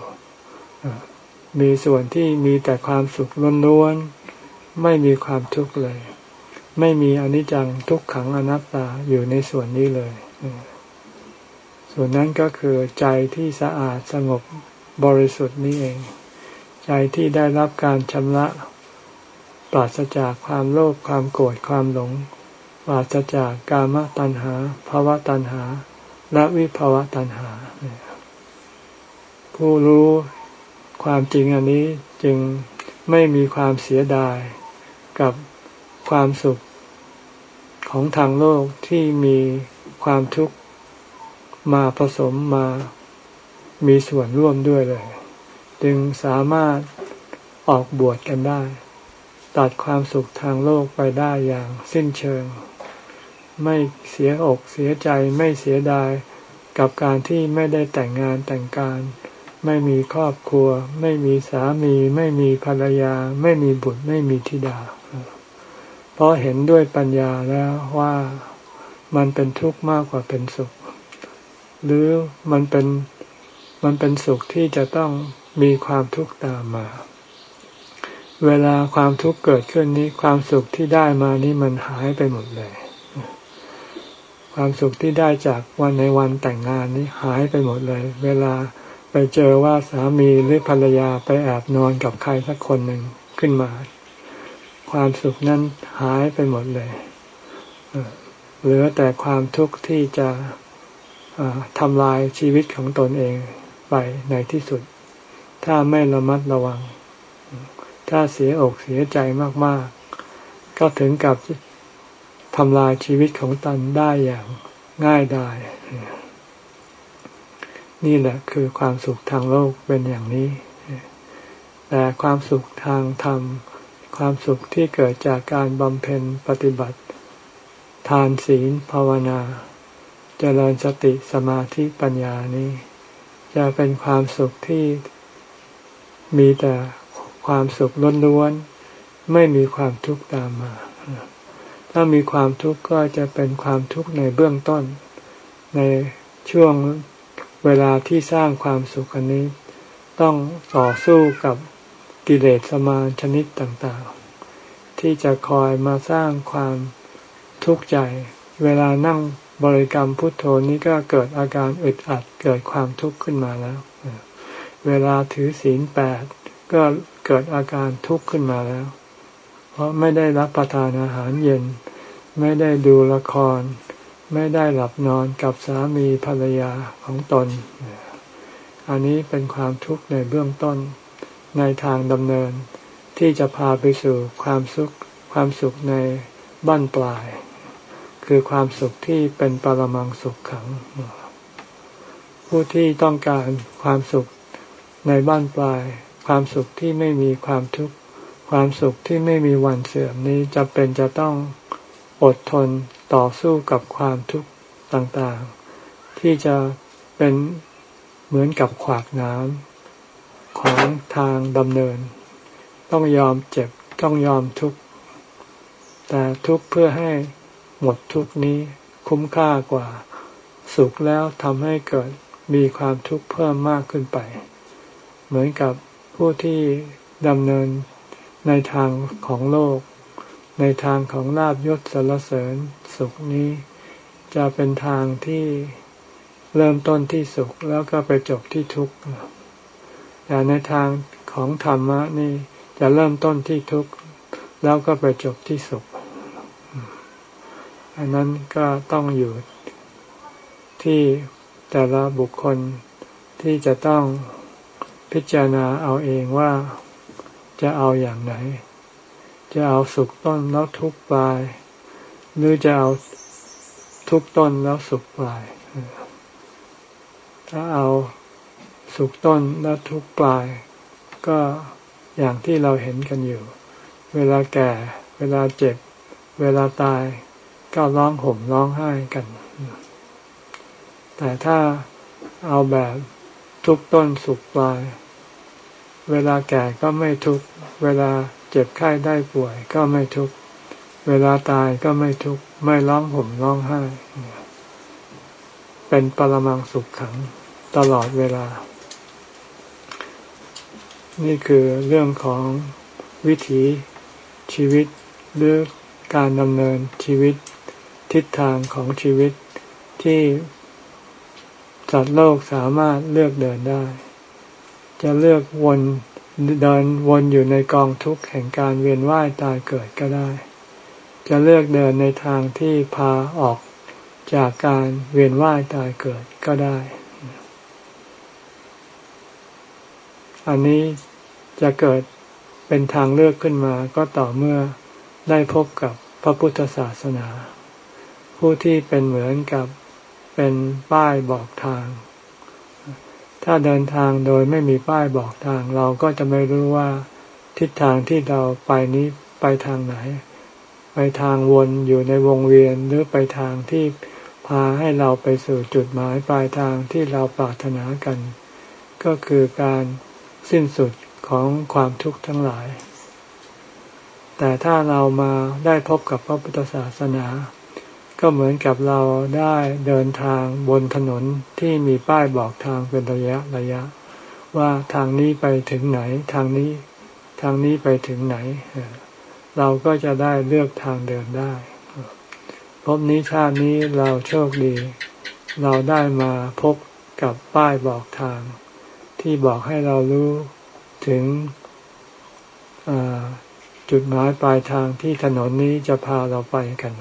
มีส่วนที่มีแต่ความสุขล้วนๆ ไม่มีความทุกข์เลย ไม่มีอนิจจังทุกขังอนัตตาอยู่ในส่วนนี้เลย ส่วนนั้นก็คือใจที่สะอาดสงบบริสุทธิ์นี้เอง ใจที่ได้รับการชำระ ปราศจากความโลภความโกรธความหลง ปราศจากกามตัณหาภาวะตัณหา และวิภาวะตัณหา ผู้รู้ความจริงอันนี้จึงไม่มีความเสียดายกับความสุขของทางโลกที่มีความทุกข์มาผสมมามีส่วนร่วมด้วยเลย จึงสามารถออกบวชกันได้ ตัดความสุขทางโลกไปได้อย่างสิ้นเชิง ไม่เสียอกเสียใจไม่เสียดายกับการที่ไม่ได้แต่งงานแต่งการ ไม่มีครอบครัว ไม่มีสามี ไม่มีภรรยา ไม่มีบุตรไม่มีธิดา เพราะเห็นด้วยปัญญาแล้วว่ามันเป็นทุกข์มากกว่าเป็นสุข หรือมันเป็นมันเป็นสุขที่จะต้องมีความทุกข์ตามมา เวลาความทุกข์เกิดขึ้นนี้ความสุขที่ได้มานี่มันหายไปหมดเลย ความสุขที่ได้จากวันในวันแต่งงานนี้หายไปหมดเลย เวลาไปเจอว่าสามีหรือภรรยาไปแอบนอนกับใครสักคนหนึ่งขึ้นมา ความสุขนั้นหายไปหมดเลยเหลือแต่ความทุกข์ที่จะทำลายชีวิตของตนเองไปในที่สุด ถ้าไม่ระมัดระวัง ถ้าเสียอกเสียใจมาก ๆ ก็ถึงกับ ทำลายชีวิตของตันได้อย่างง่ายดายนี่แหละคือความสุขทางโลกเป็นอย่างนี้ แต่ความสุขทางธรรม ความสุขที่เกิดจากการบำเพ็ญปฏิบัติ ทานศีลภาวนาจเจริญสติสมาธิปัญญานี้ จะเป็นความสุขที่มีแต่ความสุขล้วนๆ ไม่มีความทุกข์ตามมา ถ้ามีความทุกข์ก็จะเป็นความทุกข์ในเบื้องต้น ในช่วงเวลาที่สร้างความสุขอันนี้ ต้องต่อสู้กับกิเลสสมานชนิดต่างๆ ที่จะคอยมาสร้างความทุกข์ใจ เวลานั่งบริกรรมพุทโธนี้ก็เกิดอาการอึดอัดเกิดความทุกข์ขึ้นมาแล้ว เวลาถือศีลแปดก็เกิดอาการทุกข์ขึ้นมาแล้ว ราะไม่ได้รับประทานอาหารเย็น ไม่ได้ดูละคร ไม่ได้หลับนอนกับสามีภรรยาของตน อันนี้เป็นความทุกข์ในเบื้องต้นในทางดำเนิน ที่จะพาไปสู่ความสุขความสุขในบั้นปลาย คือความสุขที่เป็นปรมังสุขขัง ผู้ที่ต้องการความสุขในบ้านปลาย ความสุขที่ไม่มีความทุกข์ ความสุขที่ไม่มีวันเสื่อมนี้จะเป็นจะต้องอดทนต่อสู้กับความทุกข์ต่างๆ ที่จะเป็นเหมือนกับขวากน้ำของทางดำเนิน ต้องยอมเจ็บต้องยอมทุกข์แต่ทุกข์เพื่อให้หมดทุกนี้คุ้มค่ากว่า สุขแล้วทำให้เกิดมีความทุกข์เพิ่มมากขึ้นไป เหมือนกับผู้ที่ดำเนิน ในทางของโลก ในทางของลาบยศสรรเสริญสุขนี้ จะเป็นทางที่เริ่มต้นที่สุขแล้วก็ไปจบที่ทุกข์แต่ในทางของธรรมะนี่จะเริ่มต้นที่ทุกข์แล้วก็ไปจบที่สุข อันนั้นก็ต้องอยู่ที่แต่ละบุคคลที่จะต้องพิจารณาเอาเองว่า จะเอาอย่างไหน จะเอาสุขต้นแล้วทุกปลาย หรือจะเอาทุกต้นแล้วสุกปลาย ถ้าเอาสุกต้นแล้วทุกปลาย ก็อย่างที่เราเห็นกันอยู่ เวลาแก่ เวลาเจ็บ เวลาตาย ก็ร้องห่มร้องไห้กัน แต่ถ้าเอาแบบทุกต้นสุกปลาย เวลาแก่ก็ไม่ทุกเวลาเจ็บไข้ได้ป่วยก็ไม่ทุกเวลาตายก็ไม่ทุกไม่ร้องห่มร้องไห้ เป็นปรมังสุขขังตลอดเวลา นี่คือเรื่องของวิถีชีวิตหรือการดำเนินชีวิตทิศทางของชีวิตที่สัตว์โลกสามารถเลือกเดินได้ จะเลือกวนเดินวนอยู่ในกองทุกข์แห่งการเวียนว่ายตายเกิดก็ได้ จะเลือกเดินในทางที่พาออกจากการเวียนว่ายตายเกิดก็ได้ อันนี้จะเกิดเป็นทางเลือกขึ้นมาก็ต่อเมื่อได้พบกับพระพุทธศาสนา ผู้ที่เป็นเหมือนกับเป็นป้ายบอกทาง ถ้าเดินทางโดยไม่มีป้ายบอกทางเราก็จะไม่รู้ว่า ทิศทางที่เราไปนี้ไปทางไหน ไปทางวนอยู่ในวงเวียนหรือไปทางที่พาให้เราไปสู่จุดหมายปลายทางที่เราปรารถนากัน ก็คือการสิ้นสุดของความทุกข์ทั้งหลาย แต่ถ้าเรามาได้พบกับพระพุทธศาสนา ก็เหมือนกับเราได้เดินทางบนถนนที่มีป้ายบอกทางเป็นระยะระยะ ว่าทางนี้ไปถึงไหนทางนี้ ทางนี้ไปถึงไหน เราก็จะได้เลือกทางเดินได้พบนี้ชาตินี้เราโชคดี เราได้มาพบกับป้ายบอกทาง ที่บอกให้เรารู้ถึงจุดหมายปลายทางที่ถนนนี้จะพาเราไปกัน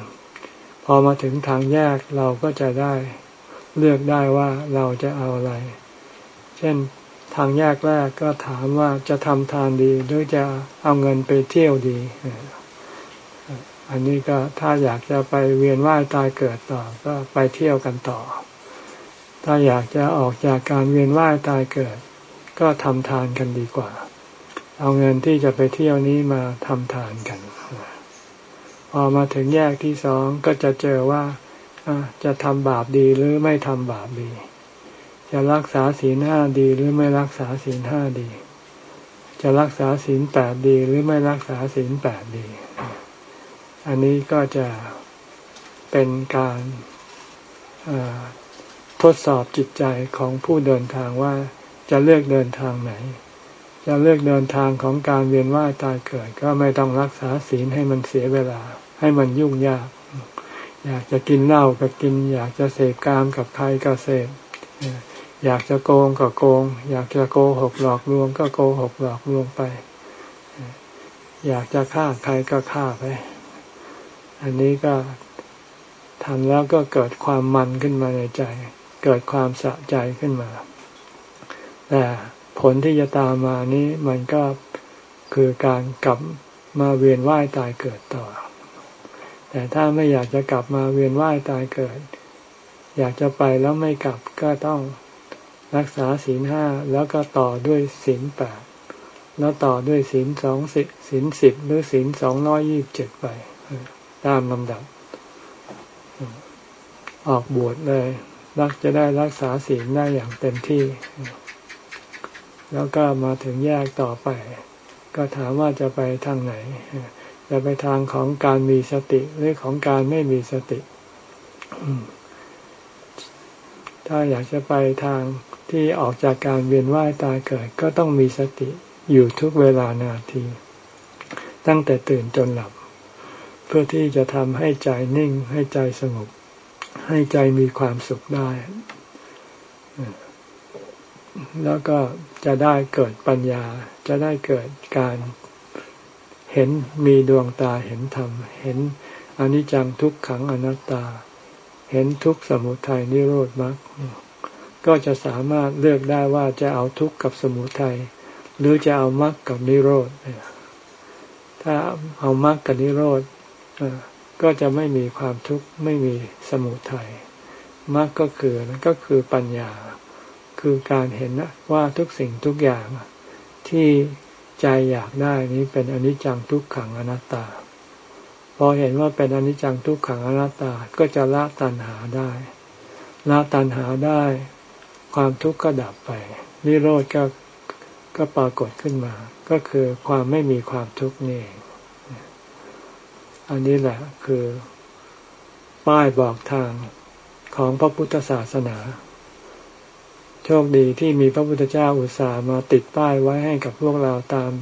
อมาถึงทางแยกเราก็จะได้เลือกได้ว่าเราจะเอาอะไร เช่นทางแยกแรกก็ถามว่าจะทำทานดีหรือจะเอาเงินไปเที่ยวดี อันนี้ก็ถ้าอยากจะไปเวียนว่ายตายเกิดต่อ ก็ไปเที่ยวกันต่อ ถ้าอยากจะออกจากการเวียนว่ายตายเกิด ก็ทำทานกันดีกว่า เอาเงินที่จะไปเที่ยวนี้มาทำทานกัน พอมาถึงแยกที่สองก็จะเจอว่าจะทำบาปดีหรือไม่ทำบาปดี จะรักษาศีลห้าดีหรือไม่รักษาศีลห้าดี จะรักษาศีลแปดดีหรือไม่รักษาศีลแปดดี อันนี้ก็จะเป็นการทดสอบจิตใจของผู้เดินทางว่าจะเลือกเดินทางไหน จะเลือกเดินทางของการเวียนว่ายตายเกิด ก็ไม่ต้องรักษาศีลให้มันเสียเวลา ให้มันยุ่งยาก อยากจะกินเหล้าก็กิน อยากจะเสพกามกับใครก็เสพอยากจะโกงก็โกง อยากจะโกหกหลอกลวง ก็โกหกหลอกลวงไป อยากจะฆ่าใครก็ฆ่าไป อันนี้ก็ทำแล้วก็เกิดความมันขึ้นมาในใจ เกิดความสะใจขึ้นมา แต่ ผลที่จะตามมานี้มันก็คือการกลับมาเวียนว่ายตายเกิดต่อ แต่ถ้าไม่อยากจะกลับมาเวียนว่ายตายเกิด อยากจะไปแล้วไม่กลับก็ต้องรักษาศีลห้าแล้วก็ต่อด้วยศีลแปดแล้วต่อด้วยศีลสองสิบศีลสิบหรือศีลสองร้อยยี่บเจ็ดไป ตามลำดับ ออกบวชเลย รักจะได้รักษาศีลได้อย่างเต็มที่ แล้วก็มาถึงแยกต่อไป ก็ถามว่าจะไปทางไหน จะไปทางของการมีสติหรือของการไม่มีสติ ถ้าอยากจะไปทางที่ออกจากการเวียนว่ายตายเกิด ก็ต้องมีสติอยู่ทุกเวลานาที ตั้งแต่ตื่นจนหลับ เพื่อที่จะทำให้ใจนิ่งให้ใจสงบให้ใจมีความสุขได้ แล้วก็จะได้เกิดปัญญา จะได้เกิดการเห็นมีดวงตาเห็นธรรม เห็นอนิจจังทุกขังอนัตตา เห็นทุกสมุทัยนิโรธมรรคก็จะสามารถเลือกได้ว่าจะเอาทุกข์กับสมุทัยหรือจะเอามรรคกับนิโรธถ้าเอามรรคกับนิโรธก็จะไม่มีความทุกข์ไม่มีสมุทัยมรรคก็คือก็คือปัญญา คือการเห็นว่าทุกสิ่งทุกอย่างที่ใจอยากได้นี้เป็นอนิจจังทุกขังอนัตตา พอเห็นว่าเป็นอนิจจังทุกขังอนัตตาก็จะละตัณหาได้ละตัณหาได้ ความทุกข์ก็ดับไปนิโรธก็ก็ปรากฏขึ้นมา ก็คือความไม่มีความทุกข์นี่อันนี้แหละคือ ป้ายบอกทางของพระพุทธศาสนา โชคดีที่มีพระพุทธเจ้าอุตส่าห์มาติดป้ายไว้ให้กับพวกเราตาม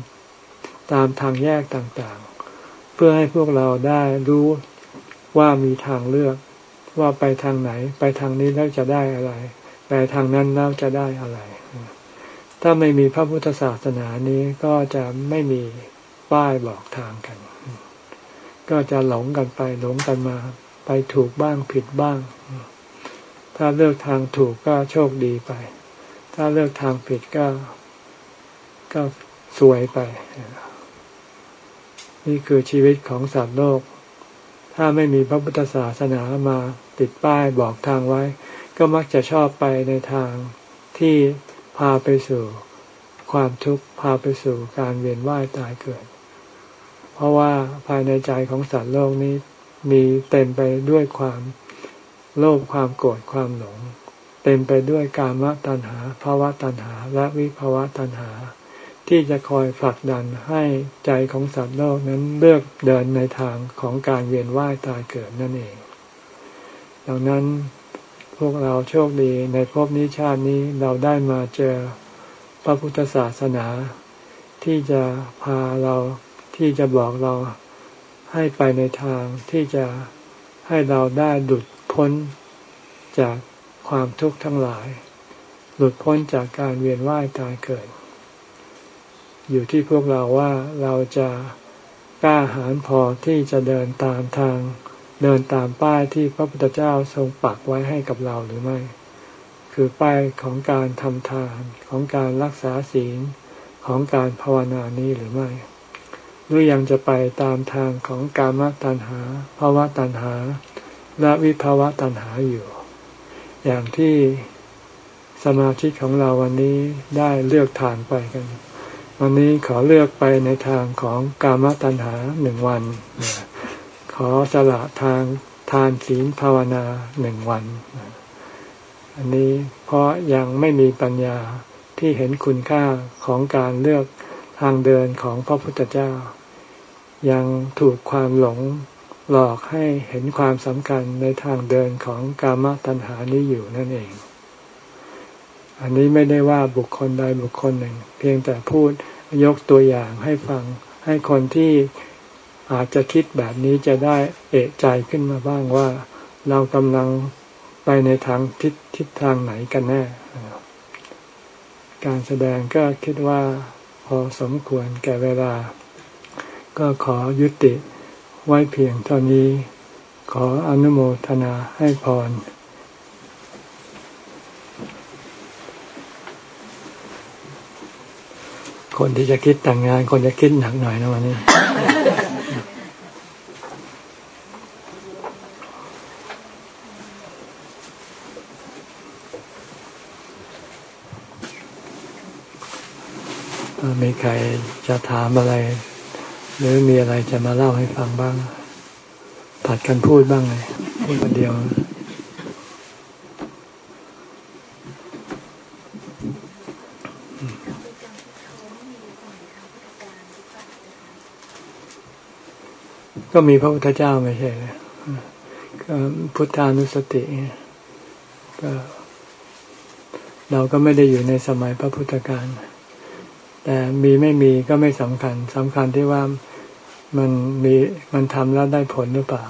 ตามทางแยกต่างๆ เพื่อให้พวกเราได้รู้ว่ามีทางเลือกว่าไปทางไหน ไปทางนี้แล้วจะได้อะไร ไปทางนั้นแล้วจะได้อะไร ถ้าไม่มีพระพุทธศาสนานี้ก็จะไม่มีป้ายบอกทางกัน ก็จะหลงกันไปหลงกันมา ไปถูกบ้างผิดบ้าง ถ้าเลือกทางถูกก็โชคดีไป ถ้าเลือกทางผิดก็ ก็สวยไป นี่คือชีวิตของสัตว์โลก ถ้าไม่มีพระพุทธศาสนามาติดป้ายบอกทางไว้ ก็มักจะชอบไปในทางที่พาไปสู่ความทุกข์พาไปสู่การเวียนว่ายตายเกิด เพราะว่าภายในใจของสัตว์โลกนี้มีเต็มไปด้วยความโลภความโกรธความหลง เต็มไปด้วยกามตัณหาภาวะตัณหาและวิภาวะตัณหา ที่จะคอยผลักดันให้ใจของสัตว์โลกนั้นเลือกเดินในทางของการเวียนว่ายตายเกิดนั่นเอง ดังนั้นพวกเราโชคดีในภพนี้ชาตินี้เราได้มาเจอพระพุทธศาสนา ที่จะพาเราที่จะบอกเราให้ไปในทางที่จะให้เราได้ดุดพ้นจาก ความทุกข์ทั้งหลาย หลุดพ้นจากการเวียนว่ายตายเกิด อยู่ที่พวกเราว่าเราจะกล้าหาญพอที่จะเดินตามทาง เดินตามป้ายที่พระพุทธเจ้าทรงปักไว้ให้กับเราหรือไม่ คือป้ายของการทำทานของการรักษาศีลของการภาวนานี้หรือไม่หรือยังจะไปตามทางของกามตัณหาภาวะตัณหา และวิภาวะตัณหาอยู่ อย่างที่สมาชิกของเราวันนี้ได้เลือกทางไปกัน วันนี้ขอเลือกไปในทางของกามตัณหาหนึ่งวัน ขอสละทางทานศีลภาวนาหนึ่งวัน อันนี้เพราะยังไม่มีปัญญาที่เห็นคุณค่าของการเลือกทางเดินของพระพุทธเจ้า ยังถูกความหลง หลอกให้เห็นความสำคัญในทางเดินของกามตัณหานี้อยู่นั่นเอง อันนี้ไม่ได้ว่าบุคคลใดบุคคลหนึ่ง เพียงแต่พูดยกตัวอย่างให้ฟัง ให้คนที่อาจจะคิดแบบนี้จะได้เอะใจขึ้นมาบ้างว่า เรากำลังไปในทางทิศทิศทางไหนกันแน่ การแสดงก็คิดว่าพอสมควรแก่เวลา ก็ขอยุติ ไว้เพียงเท่านี้ ขออนุโมทนาให้พรคนที่จะคิดแต่งงาน คนจะคิดหนักหน่อยนะวันนี้ มีใครจะถามอะไร หรือมีอะไรจะมาเล่าให้ฟังบ้าง ผัดกันพูดบ้างเลยพูดคนเดียวก็มีพระพุทธเจ้าไม่ใช่เลยก็พุทธานุสติก็เราก็ไม่ได้อยู่ในสมัยพระพุทธการแต่มีไม่มีก็ไม่สำคัญสำคัญที่ว่า มันมีมันทำแล้วได้ผลหรือเปล่า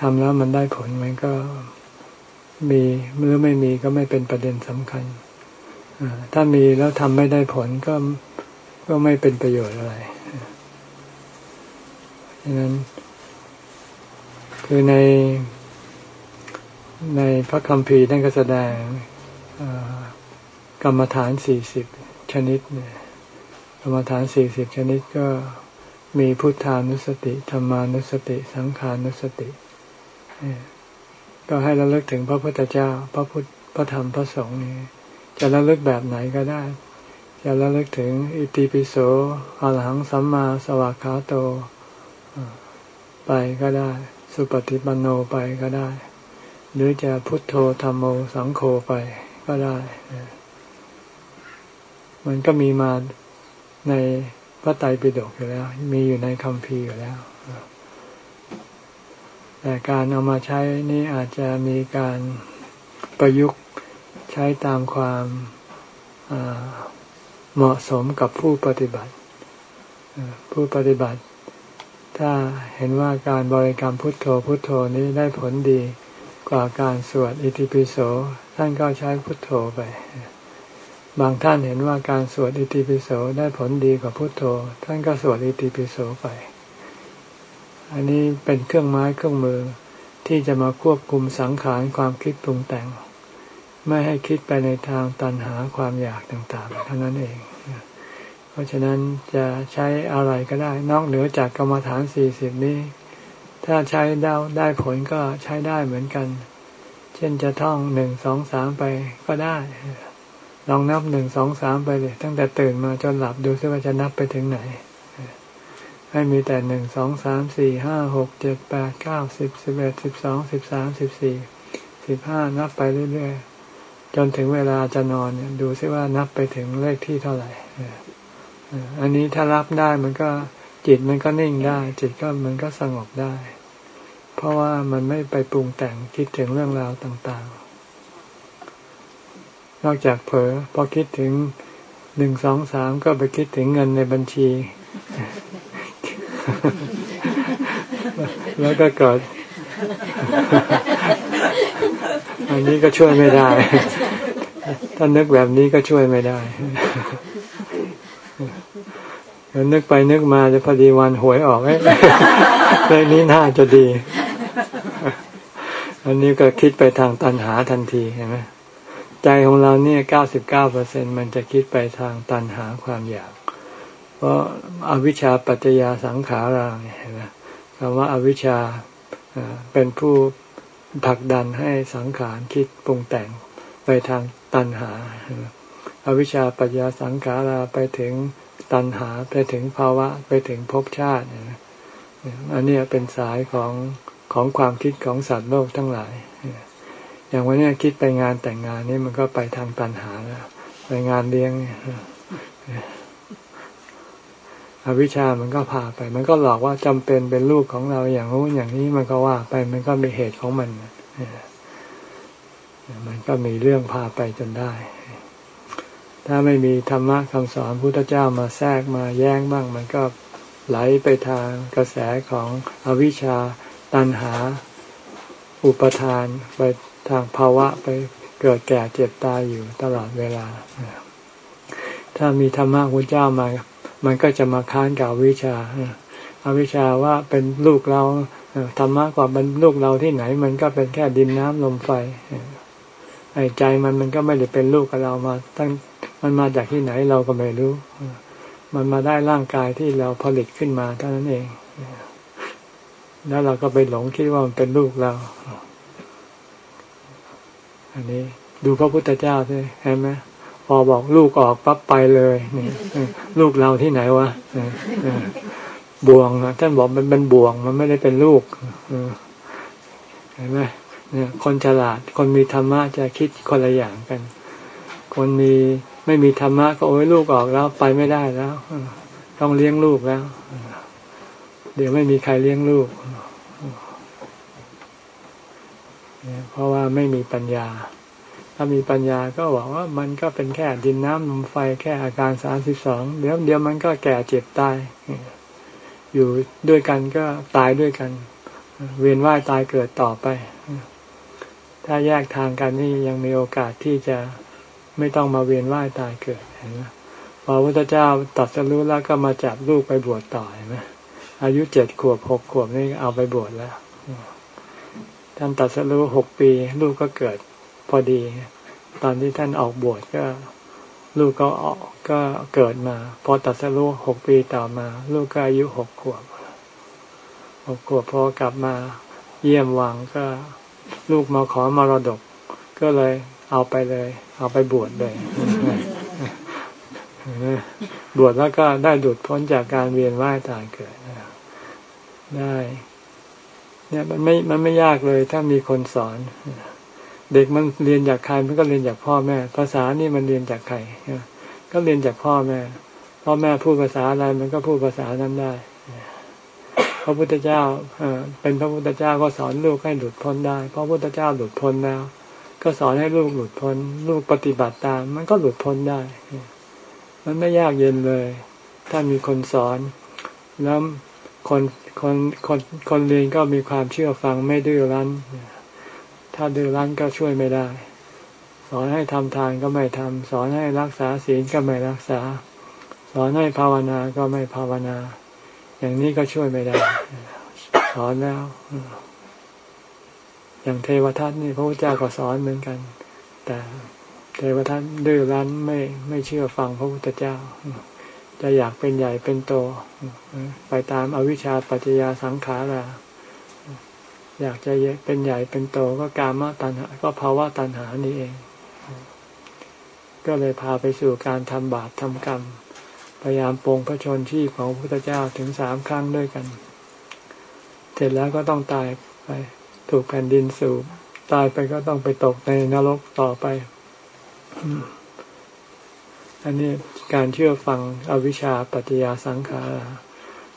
ทำแล้วมันได้ผลมันก็มีเมื่อไม่มีก็ไม่เป็นประเด็นสำคัญถ้ามีแล้วทำไม่ได้ผลก็ก็ไม่เป็นประโยชน์อะไรดังนั้น คือในในพระคัมภีร์ท่านก็แสดงกรรมฐานสี่สิบชนิดเนี่ยกรรมฐานสี่สิบชนิดก็ มีพุทธานุสติธรรมานุสติ สังขานุสติก็ให้ระลึกถึงพระพุทธเจ้า พระพุทธพระธรรมพระสงฆ์นี่จะระลึกแบบไหนก็ได้ จะระลึกถึงอิติปิโสอรหังสัมมาสวากขาโตไปก็ได้ สุปฏิปันโนไปก็ได้ หรือจะพุทโธธรรมโมสังโฆไปก็ได้ มันก็มีมาใน พระไตรปิฎกอยู่แล้ว มีอยู่ในคำพีอยู่แล้ว แต่การเอามาใช้นี่อาจจะมีการประยุกต์ใช้ตามความเหมาะสมกับผู้ปฏิบัติ ผู้ปฏิบัติ ถ้าเห็นว่าการบริกรรมพุทโธพุทโธนี้ได้ผลดีกว่าการสวดอิติปิโส ท่านก็ใช้พุทโธไป บางท่านเห็นว่าการสวดอิติปิโสได้ผลดีกว่าพุทโธ ท่านก็สวดอิติปิโสไป อันนี้เป็นเครื่องไม้เครื่องมือที่จะมาควบคุมสังขารความคิดปรุงแต่ง ไม่ให้คิดไปในทางตันหาความอยากต่างๆเท่านั้นเอง เพราะฉะนั้นจะใช้อะไรก็ได้ นอกเหนือจากกรรมฐานสี่สิบนี้ ถ้าใช้ได้ได้ผลก็ใช้ได้เหมือนกัน เช่นจะท่องหนึ่งสองสามไปก็ได้ ลองนับหนึ่งสองสามไปเลย ตั้งแต่ตื่นมาจนหลับดูซิว่าจะนับไปถึงไหน ให้มีแต่หนึ่งสองสามสี่ห้าหกเจ็ดแปดเก้าสิบสิบเอ็ดสิบสองสิบสามสิบสี่สิบห้านับไปเรื่อยๆ จนถึงเวลาจะนอนเนี่ยดูซิว่านับไปถึงเลขที่เท่าไหร่อันนี้ถ้ารับได้มันก็จิตมันก็นิ่งได้ จิตก็มันก็สงบได้ เพราะว่ามันไม่ไปปรุงแต่งคิดถึงเรื่องราวต่างๆ นอกจากเผลอพอคิดถึงหนึ่งสองสามก็ไปคิดถึงเงินในบัญชี แล้วก็เกิด อันนี้ก็ช่วยไม่ได้ ถ้านึกแบบนี้ก็ช่วยไม่ได้แล้วนึกไปนึกมาจะพอดีวันหวยออกเรื่องนี้น่าจะดี อันนี้ก็คิดไปทางตันหาทันทีเห็นไหม ใจของเราเนี่ยเก้าสิบเก้าเปอร์เซ็นมันจะคิดไปทางตันหาความอยาก เพราะอาวิชชาปัจจยาสังขาราเห็นไหมคำว่าอาวิชชาเป็นผู้ผลักดันให้สังขารคิดปรุงแต่งไปทางตันหาอาวิชชาปัจจยาสังขาราไปถึงตันหาไปถึงภาวะไปถึงภพชาติ อันนี้เป็นสายของของความคิดของสัตว์โลกทั้งหลาย อย่างวันนี้คิดไปงานแต่งงานนี่มันก็ไปทางตันหาแล้วไปงานเลี้ยงอวิชามันก็พาไป มันก็หลอกว่าจำเป็นเป็นลูกของเราอย่างนู้นอย่างนี้มันก็ว่าไปมันก็มีเหตุของมันมันก็มีเรื่องพาไปจนได้ ถ้าไม่มีธรรมะคำสอนพุทธเจ้ามาแทรกมาแย้งบ้าง มันก็ไหลไปทางกระแสของอวิชชาตันหา อุปทานไป ทางภาวะไปเกิดแก่เจ็บตายอยู่ตลอดเวลา ถ้ามีธรรมะพระเจ้ามา มันก็จะมาค้านกับวิชาอาวิชาว่าเป็นลูกเราธรรมะกว่าเป็นลูกเราที่ไหน มันก็เป็นแค่ดินน้ำลมไฟไอ้ใจมันมันก็ไม่ได้เป็นลูกกับเรามา ตั้งมันมาจากที่ไหนเราก็ไม่รู้ มันมาได้ร่างกายที่เราผลิตขึ้นมาเท่านั้นเอง แล้วเราก็ไปหลงคิดว่ามันเป็นลูกเรา อันนี้ดูพระพุทธเจ้าใช่เห็นไหมพอบอกลูกออกปั๊บไปเลยนี่ลูกเราที่ไหนวะบ่วงท่านบอกมันเป็นบ่วงมันไม่ได้เป็นลูกเห็นไหมเนี่ยคนฉลาด คนมีธรรมะจะคิดคนละอย่างกัน คนมีไม่มีธรรมะก็โอ้ยลูกออกแล้วไปไม่ได้แล้ว ต้องเลี้ยงลูกแล้ว เดี๋ยวไม่มีใครเลี้ยงลูก เพราะว่าไม่มีปัญญา ถ้ามีปัญญาก็บอกว่ามันก็เป็นแค่ดินน้ำลมไฟแค่อาการสามสิบสองเดี๋ยวเดี๋ยวมันก็แก่เจ็บตายอยู่ด้วยกันก็ตายด้วยกัน เวียนว่ายตายเกิดต่อไป ถ้าแยกทางกันนี่ยังมีโอกาสที่จะไม่ต้องมาเวียนว่ายตายเกิดเห็นไหมพอพระพุทธเจ้าตัดสรู้แล้วก็มาจับลูกไปบวชต่อเห็นไหมอายุเจ็ดขวบหกขวบนี่เอาไปบวชแล้ว ท่านตัดสรู้หกปี ลูกก็เกิดพอดี ตอนที่ท่านออกบวชก็ ลูกก็ออกก็เกิดมา พอตัดสรุหกปีต่อมา ลูกก็อายุหกขวบหกขวบพอกลับมาเยี่ยมวังก็ ลูกมาขอมารดก ก็เลยเอาไปเลย เอาไปบวชเลยบวชแล้วก็ได้ดุดพ้นจากการเวียนว่ายตายเกิดได้ เนี่ยมันไม่มันไม่ยากเลย ถ้ามีคนสอน เด็กมันเรียนจากใครมันก็เรียนจากพ่อแม่ ภาษานี่มันเรียนจากใครก็เรียนจากพ่อแม่ พ่อแม่พูดภาษาอะไรมันก็พูดภาษานั้นได้พระพุทธเจ้าเป็นพระพุทธเจ้าก็สอนลูกให้หลุดพ้นได้พระพุทธเจ้าหลุดพ้นแล้ว ก็สอนให้ลูกหลุดพ้น ลูกปฏิบัติตาม มันก็หลุดพ้นได้ มันไม่ยากเย็นเลย ถ้ามีคนสอนแล้วคน คนคนคนเรียนก็มีความเชื่อฟังไม่ดื้อรั้น ถ้าดื้อรั้นก็ช่วยไม่ได้ สอนให้ทำทานก็ไม่ทำสอนให้รักษาศีลก็ไม่รักษา สอนให้ภาวนาก็ไม่ภาวนา อย่างนี้ก็ช่วยไม่ได้ สอนแล้ว อย่างเทวทัตนี่พระพุทธเจ้าก็สอนเหมือนกัน แต่เทวทัตดื้อรั้นไม่ไม่เชื่อฟังพระพุทธเจ้า จะอยากเป็นใหญ่เป็นโต ไปตามอวิชชาปัจจยาสังขาราอยากจะเป็นใหญ่เป็นโตก็กามาตัณหา ก็ภาวะตัณหานี่เอง ก็เลยพาไปสู่การทำบาปทำกรรม พยายามปรงพระชนชีพของพระพุทธเจ้าถึงสามครั้งด้วยกัน เสร็จแล้วก็ต้องตายไป ถูกแผ่นดินสูบ ตายไปก็ต้องไปตกในนรกต่อไป อันนี้การเชื่อฟังอวิชชาปัจจยาสังขาร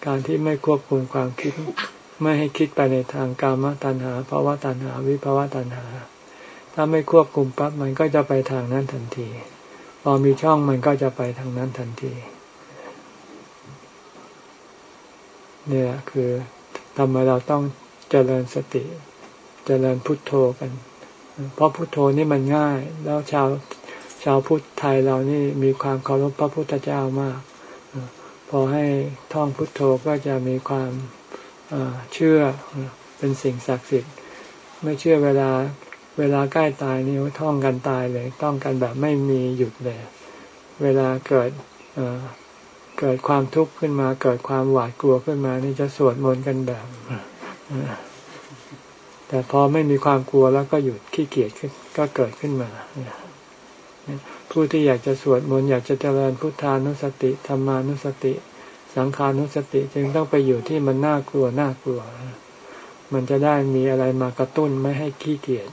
การที่ไม่ควบคุมความคิด ไม่ให้คิดไปในทางกามตัณหาภาวะตัณหา วิภาวะตัณหา ถ้าไม่ควบคุมปั๊บมันก็จะไปทางนั้นทันที พอมีช่องมันก็จะไปทางนั้นทันทีเนี่ยคือทำไมเราต้องเจริญสติ เจริญพุทโธกัน เพราะพุทโธนี่มันง่าย แล้วชาว ชาวพุทธไทยเรานี่มีความเคารพพระพุทธเจ้ามาก พอให้ท่องพุทโธก็จะมีความเชื่อเป็นสิ่งศักดิ์สิทธิ์ ไม่เชื่อเวลาเวลาใกล้ตายนี่ท่องกันตายเลยต้องกันแบบไม่มีหยุดเลยเวลาเกิดเกิดความทุกข์ขึ้นมา เกิดความหวาดกลัวขึ้นมา นี่จะสวดมนต์กันแบบแต่พอไม่มีความกลัวแล้วก็หยุดขี้เกียจขึ้นก็เกิดขึ้นมา ผู้ที่อยากจะสวดมนต์อยากจะเจริญพุทธานุสติธรรมานุสติ สังขานุสติจึงต้องไปอยู่ที่มันน่ากลัวน่ากลัว มันจะได้มีอะไรมากระตุ้นไม่ให้ขี้เกียจ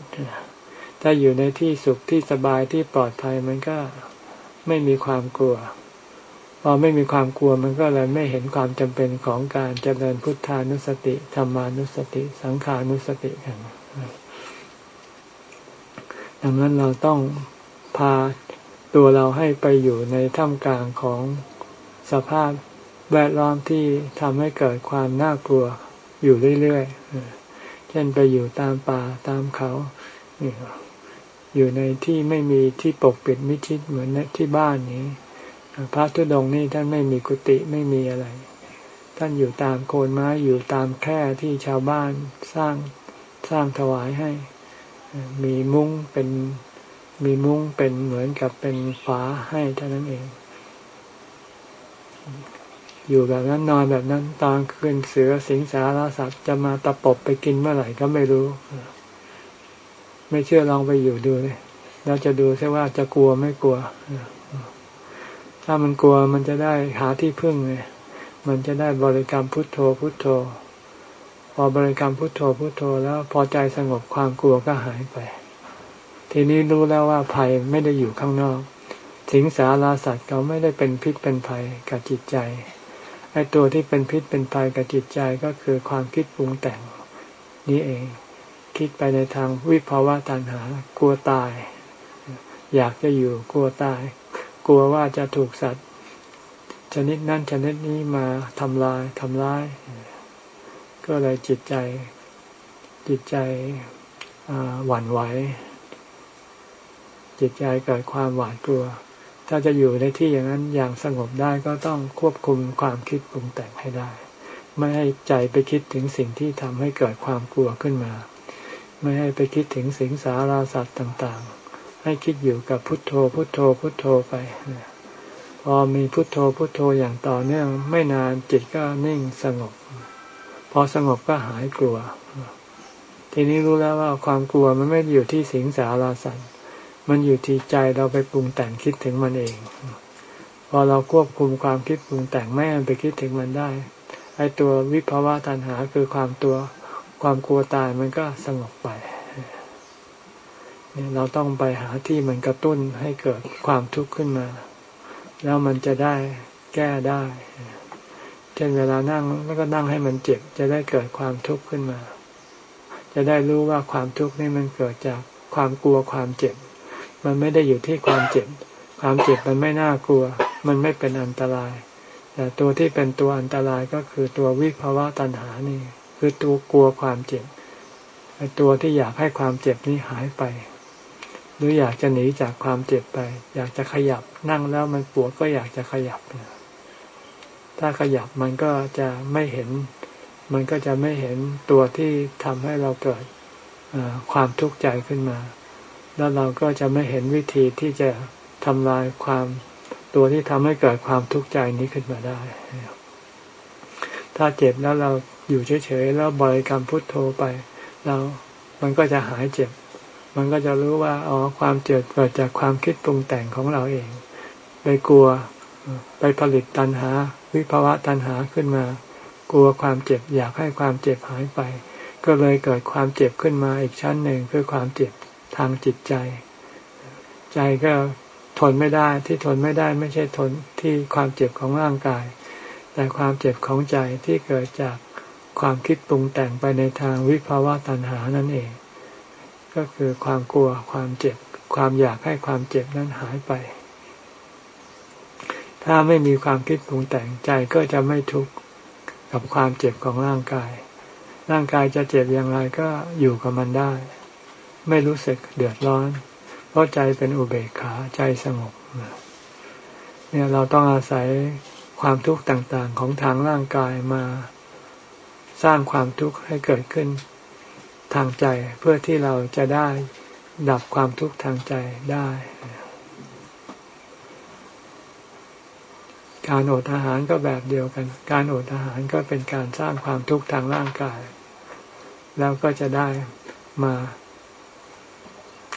ถ้าอยู่ในที่สุขที่สบายที่ปลอดภัยมันก็ไม่มีความกลัวพอไม่มีความกลัวมันก็เลยไม่เห็นความจำเป็นของการเจริญพุทธานุสติธรรมานุสติ สังขานุสติกันดังนั้นเราต้องพา ตัวเราให้ไปอยู่ในท่ามกลางของสภาพแวดล้อมที่ทำให้เกิดความน่ากลัวอยู่เรื่อยๆ เช่นไปอยู่ตามป่าตามเขา อยู่ในที่ไม่มีที่ปกปิดมิชิดเหมือนที่บ้านนี้ พระทุดงนี่ท่านไม่มีกุฏิไม่มีอะไร ท่านอยู่ตามโคนไม้อยู่ตามแค่ที่ชาวบ้านสร้างสร้างถวายให้ มีมุ้งเป็น มีมุ้งเป็นเหมือนกับเป็นฝาให้เท่านั้นเอง อยู่แบบนั้นนอนแบบนั้นตอนคืนเสือสิงสารสัตว์จะมาตะปบไปกินเมื่อไหร่ก็ไม่รู้ ไม่เชื่อลองไปอยู่ดูเลยแล้วจะดูใช่ว่าจะกลัวไม่กลัว ถ้ามันกลัวมันจะได้หาที่พึ่งเลยมันจะได้บริกรรมพุทโธพุทโธ พอบริกรรมพุทโธพุทโธแล้วพอใจสงบความกลัวก็หายไป ทีนี้รู้แล้วว่าภัยไม่ได้อยู่ข้างนอก สิงสาราสัตว์เขาไม่ได้เป็นพิษเป็นภัยกับจิตใจไอ้ตัวที่เป็นพิษเป็นภัยกับจิตใจก็คือความคิดปรุงแต่ง นี่เอง คิดไปในทางวิภาวะตัณหากลัวตาย อยากจะอยู่กลัวตาย กลัวว่าจะถูกสัตว์ ชนิดนั้นชนิดนี้มาทำลายทำร้าย ก็เลยจิตใจจิตใจหวั่นไหว จิตใจเกิดความหวาดกลัว ถ้าจะอยู่ในที่อย่างนั้นอย่างสงบได้ก็ต้องควบคุมความคิดปรุงแต่งให้ได้ ไม่ให้ใจไปคิดถึงสิ่งที่ทำให้เกิดความกลัวขึ้นมา ไม่ให้ไปคิดถึงสิ่งสาราสัตว์ต่างๆ ให้คิดอยู่กับพุทโธพุทโธพุทโธไปพอมีพุทโธพุทโธอย่างต่อเนื่องไม่นานจิตก็นิ่งสงบ พอสงบก็หายกลัว ทีนี้รู้แล้วว่าความกลัวมันไม่อยู่ที่สิงสาราสัตว์ มันอยู่ที่ใจเราไปปรุงแต่งคิดถึงมันเอง พอเราควบคุมความคิดปรุงแต่งไม่ให้ไปคิดถึงมันได้ไอตัววิภาวะตัณหาคือความตัวความกลัวตายมันก็สงบไปเนี่ยเราต้องไปหาที่มันกระตุ้นให้เกิดความทุกข์ขึ้นมา แล้วมันจะได้แก้ได้เช่นเวลานั่งแล้วก็นั่งให้มันเจ็บ จะได้เกิดความทุกข์ขึ้นมา จะได้รู้ว่าความทุกข์นี่มันเกิดจากความกลัวความเจ็บ มันไม่ได้อยู่ที่ความเจ็บ ความเจ็บมันไม่น่ากลัว มันไม่เป็นอันตราย แต่ตัวที่เป็นตัวอันตรายก็คือตัววิภาวะตัณหานี่ คือตัวกลัวความเจ็บไอ้ตัวที่อยากให้ความเจ็บนี้หายไป หรืออยากจะหนีจากความเจ็บไป อยากจะขยับนั่งแล้วมันปวดก็อยากจะขยับถ้าขยับมันก็จะไม่เห็น มันก็จะไม่เห็นตัวที่ทำให้เราเกิดความทุกข์ใจขึ้นมา แล้วเราก็จะไม่เห็นวิธีที่จะทำลายความตัวที่ทำให้เกิดความทุกข์ใจนี้ขึ้นมาได้ ถ้าเจ็บแล้วเราอยู่เฉยๆแล้วบริกรรมพุทโธไป เรา มันก็จะหายเจ็บ มันก็จะรู้ว่าอ๋อความเจ็บเกิดจากความคิดปรุงแต่งของเราเอง ไปกลัวไปผลิตตัณหา วิภาวะตัณหาขึ้นมา กลัวความเจ็บอยากให้ความเจ็บหายไป ก็เลยเกิดความเจ็บขึ้นมาอีกชั้นหนึ่งคือความเจ็บ ทางจิตใจ ใจก็ทนไม่ได้ที่ทนไม่ได้ไม่ใช่ทนที่ความเจ็บของร่างกาย แต่ความเจ็บของใจที่เกิดจากความคิดปรุงแต่งไปในทางวิภาวะตัณหานั่นเอง ก็คือความกลัวความเจ็บ ความอยากให้ความเจ็บนั้นหายไป ถ้าไม่มีความคิดปรุงแต่งใจก็จะไม่ทุกข์กับความเจ็บของร่างกาย ร่างกายจะเจ็บอย่างไรก็อยู่กับมันได้ ไม่รู้สึกเดือดร้อน เพราะใจเป็นอุเบกขาใจสงบเนี่ยเราต้องอาศัยความทุกข์ต่างๆ ของทางร่างกายมาสร้างความทุกข์ให้เกิดขึ้นทางใจเพื่อที่เราจะได้ดับความทุกข์ทางใจได้ การอดอาหารก็แบบเดียวกัน การอดอาหารก็เป็นการสร้างความทุกข์ทางร่างกาย แล้วก็จะได้มา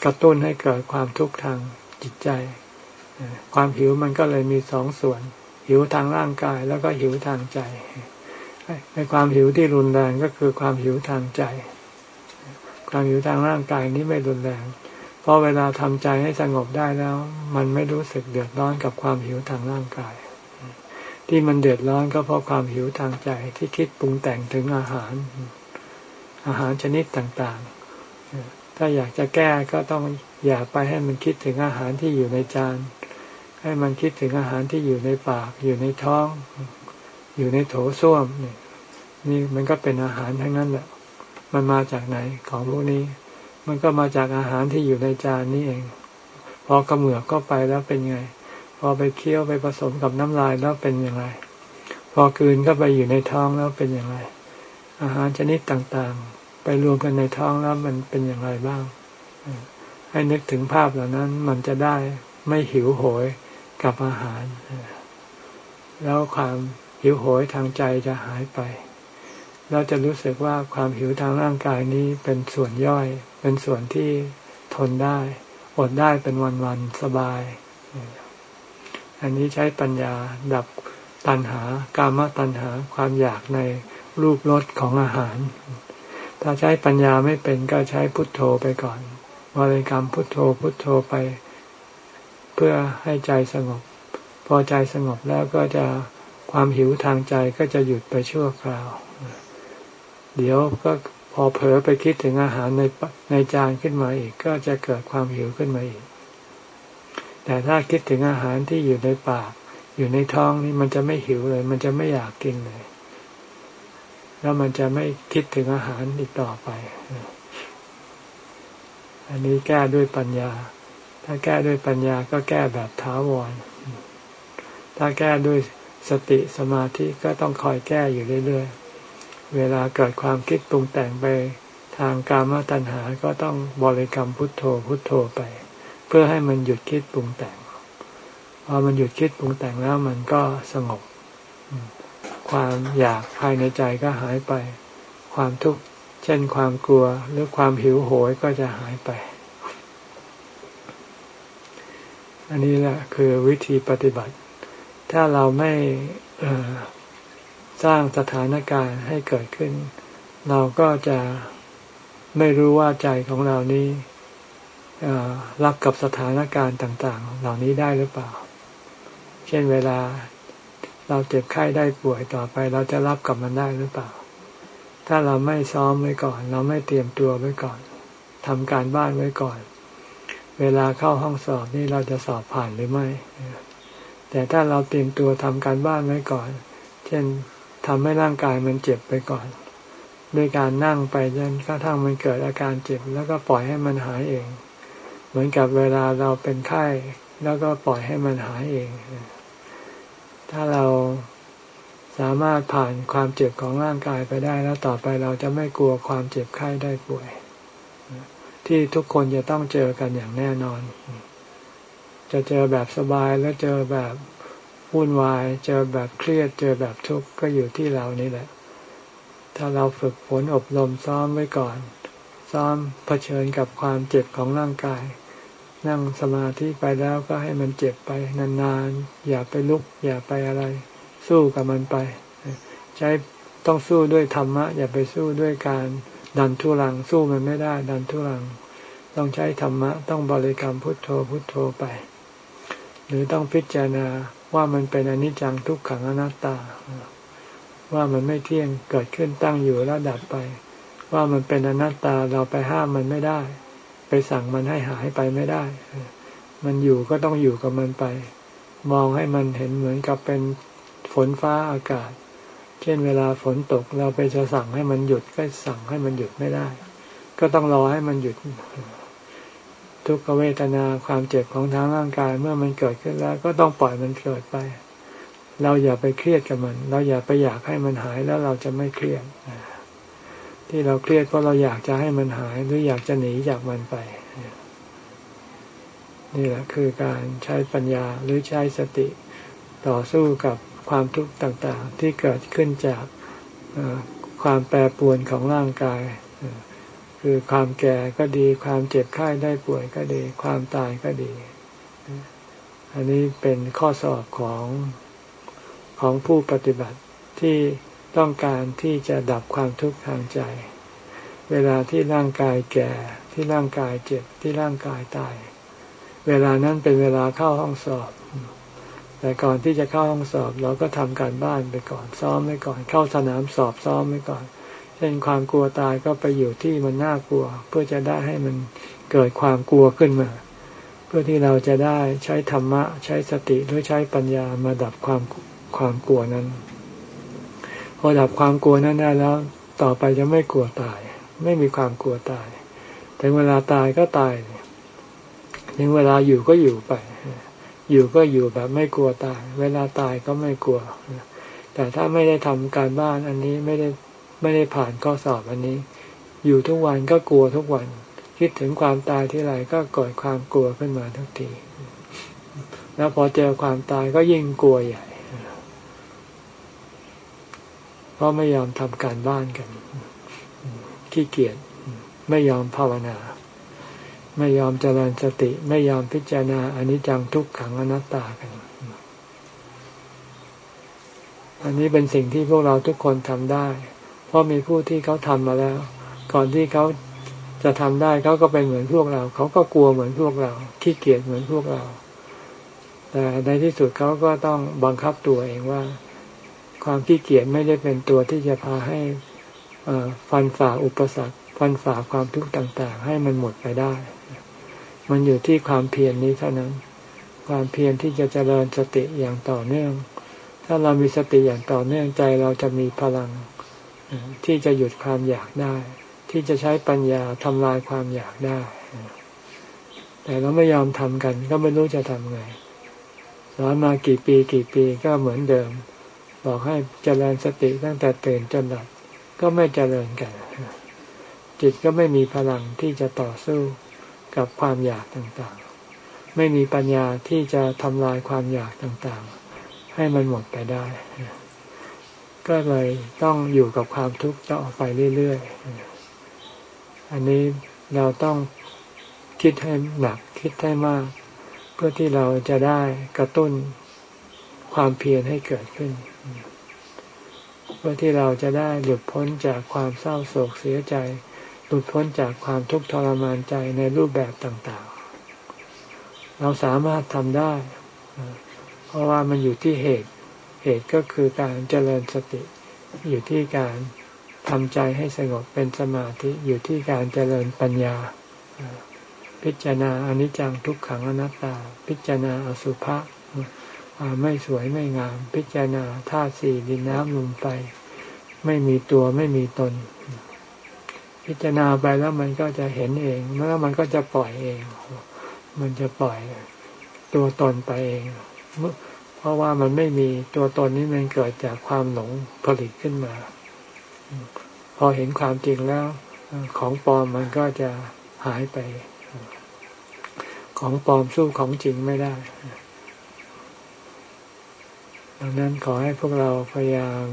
กระตุ้นให้เกิดความทุกข์ทางจิตใจ ความหิวมันก็เลยมีสองส่วน หิวทางร่างกายแล้วก็หิวทางใจในความหิวที่รุนแรงก็คือความหิวทางใจ ความหิวทางร่างกายนี้ไม่รุนแรง เพราะเวลาทำใจให้สงบได้แล้ว มันไม่รู้สึกเดือดร้อนกับความหิวทางร่างกาย ที่มันเดือดร้อนก็เพราะความหิวทางใจที่คิดปรุงแต่งถึงอาหาร อาหารชนิดต่าง ถ้าอยากจะแก้ก็ต้องอย่าไปให้มันคิดถึงอาหารที่อยู่ในจาน ให้มันคิดถึงอาหารที่อยู่ในปาก อยู่ในท้อง อยู่ในโถส้วมนี่นี่มันก็เป็นอาหารทั้งนั้นแหละ มันมาจากไหนของพวกนี้ มันก็มาจากอาหารที่อยู่ในจานนี้เอง พอกระเหมือกก็ไปแล้วเป็นไง พอไปเคี้ยวไปผสมกับน้ำลายแล้วเป็นอยังไงพอคืนก็ไปอยู่ในท้องแล้วเป็นอยังไงอาหารชนิดต่างๆ ไปรวมกันในท้องแล้วมันเป็นอย่างไรบ้าง ให้นึกถึงภาพเหล่านั้นมันจะได้ไม่หิวโหยกับอาหาร แล้วความหิวโหยทางใจจะหายไป เราจะรู้สึกว่าความหิวทางร่างกายนี้เป็นส่วนย่อย เป็นส่วนที่ทนได้ อดได้เป็นวันๆสบาย อันนี้ใช้ปัญญาดับตัณหากามตัณหาความอยากในรูปรสของอาหาร ถ้าใช้ปัญญาไม่เป็นก็ใช้พุทโธไปก่อนบริกรรมพุทโธพุทโธไป เพื่อให้ใจสงบ พอใจสงบแล้วก็จะความหิวทางใจก็จะหยุดไปชั่วคราว เดี๋ยวก็พอเผลอไปคิดถึงอาหารในในจานขึ้นมาอีก ก็จะเกิดความหิวขึ้นมาอีก แต่ถ้าคิดถึงอาหารที่อยู่ในปาก อยู่ในท้องนี่มันจะไม่หิวเลย มันจะไม่อยากกินเลย แล้วมันจะไม่คิดถึงอาหารอีกต่อไป อันนี้แก้ด้วยปัญญา ถ้าแก้ด้วยปัญญาก็แก้แบบท้าวร ถ้าแก้ด้วยสติสมาธิก็ต้องคอยแก้อยู่เรื่อยๆ เวลาเกิดความคิดปรุงแต่งไปทางกามตัณหาก็ต้องบริกรรมพุทโธพุทโธไป เพื่อให้มันหยุดคิดปรุงแต่ง พอมันหยุดคิดปรุงแต่งแล้วมันก็สงบ ความอยากภายในใจก็หายไป ความทุกข์ เช่นความกลัวหรือความหิวโหยก็จะหายไป อันนี้แหละคือวิธีปฏิบัติ ถ้าเราไม่สร้างสถานการณ์ให้เกิดขึ้น เราก็จะไม่รู้ว่าใจของเรานี้รับกับสถานการณ์ต่าง ๆ เหล่านี้ได้หรือเปล่า เช่นเวลา เราเจ็บไข้ได้ป่วยต่อไป เราจะรับกับมันได้หรือเปล่า ถ้าเราไม่ซ้อมไว้ก่อน เราไม่เตรียมตัวไว้ก่อนทำการบ้านไว้ก่อน เวลาเข้าห้องสอบนี่เราจะสอบผ่านหรือไม่ แต่ถ้าเราเตรียมตัวทำการบ้านไว้ก่อน เช่นทำให้ร่างกายมันเจ็บไปก่อนด้วยการนั่งไปจนกระทั่งมันเกิดอาการเจ็บ แล้วก็ปล่อยให้มันหายเอง เหมือนกับเวลาเราเป็นไข้ แล้วก็ปล่อยให้มันหายเอง ถ้าเราสามารถผ่านความเจ็บของร่างกายไปได้ แล้วต่อไปเราจะไม่กลัวความเจ็บไข้ได้ป่วย ที่ทุกคนจะต้องเจอกันอย่างแน่นอน จะเจอแบบสบายแล้วเจอแบบวุ่นวาย เจอแบบเครียด เจอแบบทุกข์ก็อยู่ที่เรานี่แหละ ถ้าเราฝึกฝนอบรมซ้อมไว้ก่อน ซ้อมเผชิญกับความเจ็บของร่างกาย นั่งสมาธิไปแล้วก็ให้มันเจ็บไปนานๆ อย่าไปลุก อย่าไปอะไร สู้กับมันไป ใช้ต้องสู้ด้วยธรรมะ อย่าไปสู้ด้วยการดันทุรังสู้มันไม่ได้ ดันทุรัง ต้องใช้ธรรมะ ต้องบริกรรมพุทโธพุทโธไป หรือต้องพิจารณาว่ามันเป็นอนิจจังทุกขังอนัตตา ว่ามันไม่เที่ยงเกิดขึ้นตั้งอยู่แล้วดับไป ว่ามันเป็นอนัตตาเราไปห้ามมันไม่ได้ ไปสั่งมันให้หายไปไม่ได้ มันอยู่ก็ต้องอยู่กับมันไป มองให้มันเห็นเหมือนกับเป็นฝนฟ้าอากาศ เช่นเวลาฝนตกเราไปจะสั่งให้มันหยุดก็สั่งให้มันหยุดไม่ได้ ก็ต้องรอให้มันหยุด ทุกขเวทนาความเจ็บของทางร่างกายเมื่อมันเกิดขึ้นแล้ว ก็ต้องปล่อยมันเกิดไป เราอย่าไปเครียดกับมัน เราอย่าไปอยากให้มันหายแล้วเราจะไม่เครียด ที่เราเครียดเพราะเราอยากจะให้มันหายหรืออยากจะหนีจากมันไป นี่แหละคือการใช้ปัญญาหรือใช้สติต่อสู้กับความทุกข์ต่างๆ ที่เกิดขึ้นจากความแปรปรวนของร่างกาย คือความแก่ก็ดี ความเจ็บไข้ได้ป่วยก็ดี ความตายก็ดี อันนี้เป็นข้อสอบของของผู้ปฏิบัติที่ ต้องการที่จะดับความทุกข์ทางใจ เวลาที่ร่างกายแก่ ที่ร่างกายเจ็บ ที่ร่างกายตาย เวลานั้นเป็นเวลาเข้าห้องสอบ แต่ก่อนที่จะเข้าห้องสอบ เราก็ทำการบ้านไปก่อนซ้อมไว้ก่อน เข้าสนามสอบซ้อมไว้ก่อน เช่นความกลัวตายก็ไปอยู่ที่มันน่ากลัว เพื่อจะได้ให้มันเกิดความกลัวขึ้นมา เพื่อที่เราจะได้ใช้ธรรมะ ใช้สติหรือใช้ปัญญามาดับความความกลัวนั้น พอดับความกลัวนั้นได้แล้ว ต่อไปจะไม่กลัวตาย ไม่มีความกลัวตาย ถึงเวลาตายก็ตายถึงเวลาอยู่ก็อยู่ไป อยู่ก็อยู่แบบไม่กลัวตาย เวลาตายก็ไม่กลัว แต่ถ้าไม่ได้ทำการบ้านอันนี้ไม่ได้ไม่ได้ผ่านข้อสอบอันนี้ อยู่ทุกวันก็กลัวทุกวัน คิดถึงความตายที่ไรก็เกิดความกลัวขึ้นมาทุกที แล้วพอเจอความตายก็ยิ่งกลัวใหญ่พ ราะไม่ยอมทำการบ้านกัน ขี้เกียจไม่ยอมภาวนา ไม่ยอมเจริญสติ ไม่ยอมพิจารณาอนิจจังทุกขังอนัตตากัน อันนี้เป็นสิ่งที่พวกเราทุกคนทำได้ เพราะมีผู้ที่เขาทำมาแล้ว ก่อนที่เขาจะทำได้เขาก็เป็นเหมือนพวกเรา เขาก็กลัวเหมือนพวกเรา ขี้เกียจเหมือนพวกเรา แต่ในที่สุดเขาก็ต้องบังคับตัวเองว่า ความขี้เกียจไม่ได้เป็นตัวที่จะพาให้ฟันฝ่าอุปสรรค ฟันฝ่าความทุกข์ต่าง ๆ ให้มันหมดไปได้ มันอยู่ที่ความเพียรนนี้เท่านั้น ความเพียรที่จะเจริญสติอย่างต่อเนื่อง ถ้าเรามีสติอย่างต่อเนื่องใจเราจะมีพลัง ที่จะหยุดความอยากได้ ที่จะใช้ปัญญาทำลายความอยากได้ แต่เราไม่ยอมทำกัน ก็ไม่รู้จะทำไงสอนมากี่ปีกี่ปีก็เหมือนเดิม บอกให้เจริญสติตั้งแต่ตื่นจนหลับก็ไม่เจริญกัน จิตก็ไม่มีพลังที่จะต่อสู้กับความอยากต่างๆ ไม่มีปัญญาที่จะทำลายความอยากต่างๆ ให้มันหมดไปได้ ก็เลยต้องอยู่กับความทุกข์ต่อไปเรื่อยๆ อันนี้เราต้องคิดให้หนักคิดให้มาก เพื่อที่เราจะได้กระตุ้นความเพียรให้เกิดขึ้น เพื่อที่เราจะได้หลุดพ้นจากความเศร้าโศกเสียใจ หลุดพ้นจากความทุกข์ทรมานใจในรูปแบบต่างๆ เราสามารถทำได้ เพราะว่ามันอยู่ที่เหตุ เหตุก็คือการเจริญสติ อยู่ที่การทำใจให้สงบเป็นสมาธิอยู่ที่การเจริญปัญญา พิจารณาอนิจจังทุกขังอนัตตา พิจารณาอสุภะ ไม่สวยไม่งาม พิจารณาธาตุสี่ดินน้ำลมไฟไม่มีตัวไม่มีตน พิจารณาไปแล้วมันก็จะเห็นเองแล้วมันก็จะปล่อยเอง มันจะปล่อยตัวตนไปเอง เพราะว่ามันไม่มีตัวตนนี้มันเกิดจากความหลงผลิตขึ้นมา พอเห็นความจริงแล้วของปลอมมันก็จะหายไป ของปลอมสู้ของจริงไม่ได้ ดังนั้นขอให้พวกเราพยายาม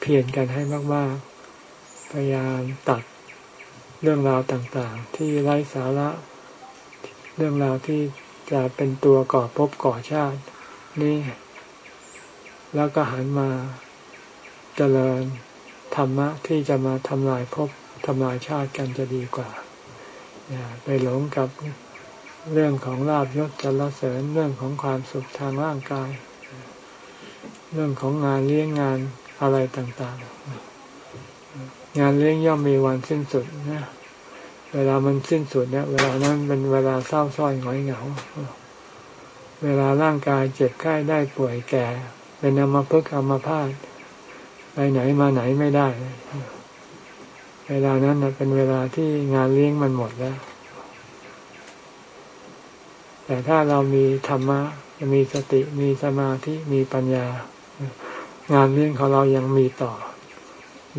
เพียรกันให้มาก ๆ พยายามตัดเรื่องราวต่าง ๆ ที่ไร้สาระ เรื่องราวที่จะเป็นตัวก่อภพก่อชาติ นี่ แล้วก็หันมาเจริญธรรมะที่จะมาทำลายภพทำลายชาติกันจะดีกว่า อย่าไปหลงกับ เรื่องของลาบยศจรเสริญเรื่องของความสุขทางร่างกาย เรื่องของงานเลี้ยงงานอะไรต่างๆ งานเลี้ยงย่อมมีวันสิ้นสุดนะเวลามันสิ้นสุดเนี่ย เวลานั้นเป็นเวลาเศร้าส้อยหงอยเหงา เวลาร่างกายเจ็บไข้ได้ป่วยแก่ เป็นอมภพอมภาตไปไหนมาไหนไม่ได้ เวลานั้นเป็นเวลาที่งานเลี้ยงมันหมดแล้ว แต่ถ้าเรามีธรรมะมีสติมีสมาธิมีปัญญา งานเลี้ยงของเรายังมีต่อ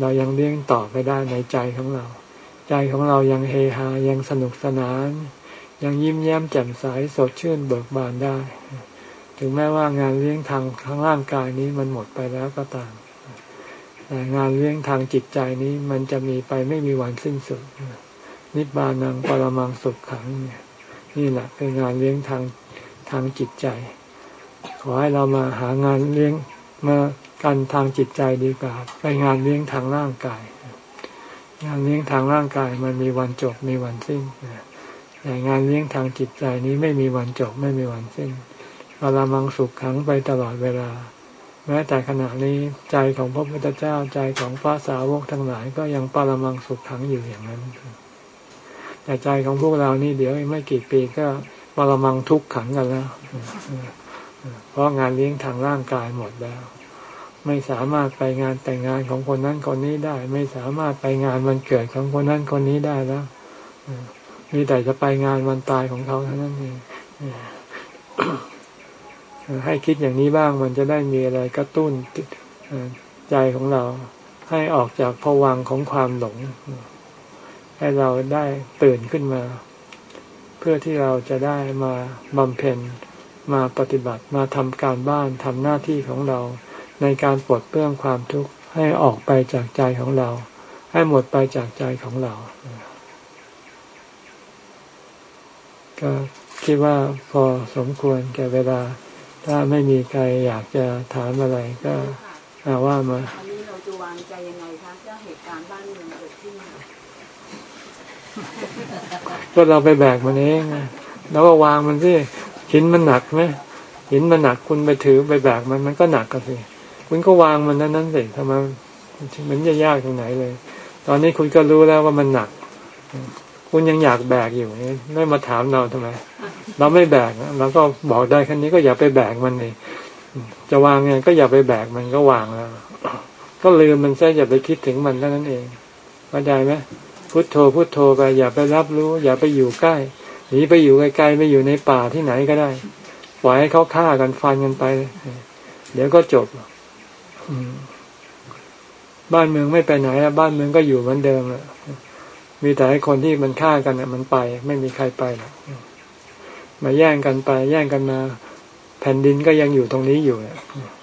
เรายังเลี้ยงต่อไปได้ในใจของเรา ใจของเรายังเฮฮายังสนุกสนาน ยังยิ้มแย้มแจ่มใสสดชื่นเบิกบานได้ ถึงแม้ว่างานเลี้ยงทางทางร่างกายนี้มันหมดไปแล้วก็ตามแต่งานเลี้ยงทางจิตใจนี้มันจะมีไปไม่มีวันสิ้นสุด นิบานังปรมังสุขขังเนี่ย นี่แหละเป็นงานเลี้ยงทางทางจิตใจ ขอให้เรามาหางานเลี้ยงมากันทางจิตใจดีกว่าไปงานเลี้ยงทางร่างกาย งานเลี้ยงทางร่างกายมันมีวันจบมีวันสิ้นแต่งานเลี้ยงทางจิตใจนี้ไม่มีวันจบไม่มีวันสิ้นเวลามังสุขขังไปตลอดเวลา แม้แต่ขณะนี้ใจของพระพุทธเจ้าใจของพระสาวกทั้งหลายก็ยังปรมังสุขขังอยู่อย่างนั้น แต่ใจของพวกเรานี่เดี๋ยวไม่กี่ปีก็ปรมังทุกขังกันแล้ว เพราะงานเลี้ยงทางร่างกายหมดแล้ว ไม่สามารถไปงานแต่งงานของคนนั้นคนนี้ได้ ไม่สามารถไปงานวันเกิดของคนนั้นคนนี้ได้แล้วมีแต่จะไปงานวันตายของเขาเท่านั้นเองให้คิดอย่างนี้บ้างมันจะได้มีอะไรกระตุ้นใจของเรา ให้ออกจากผวังของความหลง ให้เราได้ตื่นขึ้นมา เพื่อที่เราจะได้มาบำเพ็ญมาปฏิบัติมาทำการบ้านทำหน้าที่ของเรา ในการปลดเปลื้องความทุกข์ให้ออกไปจากใจของเรา ให้หมดไปจากใจของเรา ก็คิดว่าพอสมควรแก่เวลา ถ้าไม่มีใครอยากจะถามอะไรก็อาว่ามา ก็เราไปแบกมันเองเราก็วางมันสิหินมันหนักไหมหินมันหนักคุณไปถือไปแบกมันมันก็หนักกันสิคุณก็วางมันนั้นนั้นสิทำไมมันจะยากตรงไหนเลย ตอนนี้คุณก็รู้แล้วว่ามันหนัก คุณยังอยากแบกอยู่ไม่มาถามเราทำไม เราไม่แบกเราก็บอกได้แค่นี้ก็อย่าไปแบกมันเลยจะวางไงก็อย่าไปแบกมันก็วางแล้วก็ลืมมันซะอย่าไปคิดถึงมันแค่นั้นเองเข้าใจไหม พุโทโธพุโทโธไปอย่าไปรับรู้ อย่าไปอยู่ใกล้หนีไปอยู่ไกลๆไปอยู่ในป่าที่ไหนก็ได้ปล่อยให้เขาฆ่ากันฟันกันไป เดี๋ยวก็จบบ้านเมืองไม่ไปไหนบ้านเมืองก็อยู่เหมือนเดิมแหละมีแต่ให้คนที่มันฆ่ากันมันไป ไม่มีใครไปหรอกมาแย่งกันไป แย่งกันมา แผ่นดินก็ยังอยู่ตรงนี้อยู่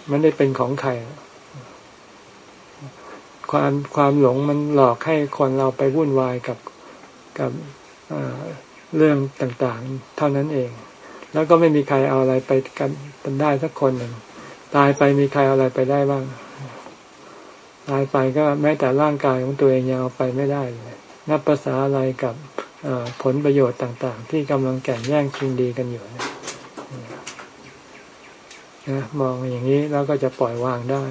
มันได้เป็นของใคร ความความหลงมันหลอกให้คนเราไปวุ่นวายกับกับเรื่องต่างๆ เท่านั้นเอง แล้วก็ไม่มีใครเอาอะไรไปกันได้สักคนหนึ่งตายไปมีใครเอาอะไรไปได้บ้าง ตายไปก็แม้แต่ร่างกายของตัวเองยังเอาไปไม่ได้เลยนับภาษาอะไรกับผลประโยชน์ต่างๆ ที่กำลังแข่งแย่งชิงดีกันอยู่นะมองอย่างนี้แล้วก็จะปล่อยวางได้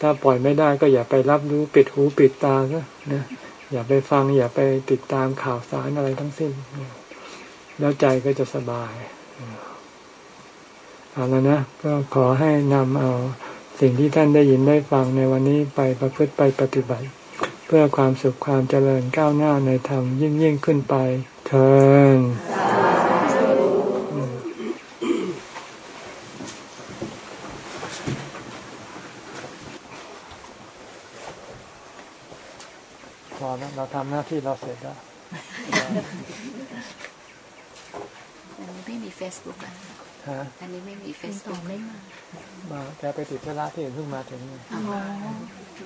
ถ้าปล่อยไม่ได้ก็อย่าไปรับรู้ปิดหูปิดตาซะนะอย่าไปฟัง อย่าไปติดตามข่าวสารอะไรทั้งสิ้น แล้วใจก็จะสบายเอาแล้วนะก็ขอให้นำเอาสิ่งที่ท่านได้ยินได้ฟังในวันนี้ไปประพฤติไปปฏิบัติ เพื่อความสุขความเจริญก้าวหน้าในธรรมยิ่งยิ่งขึ้นไปเถิด พอแล้วเราทำหน้าที่เราเสร็จแล้วอันนี้ไม่มีเฟซบุ๊กแล้วอันนี้ไม่มีเฟซบุ๊กไม่มามาแกไปติดธุระที่อื่นเพิ่งมาถึง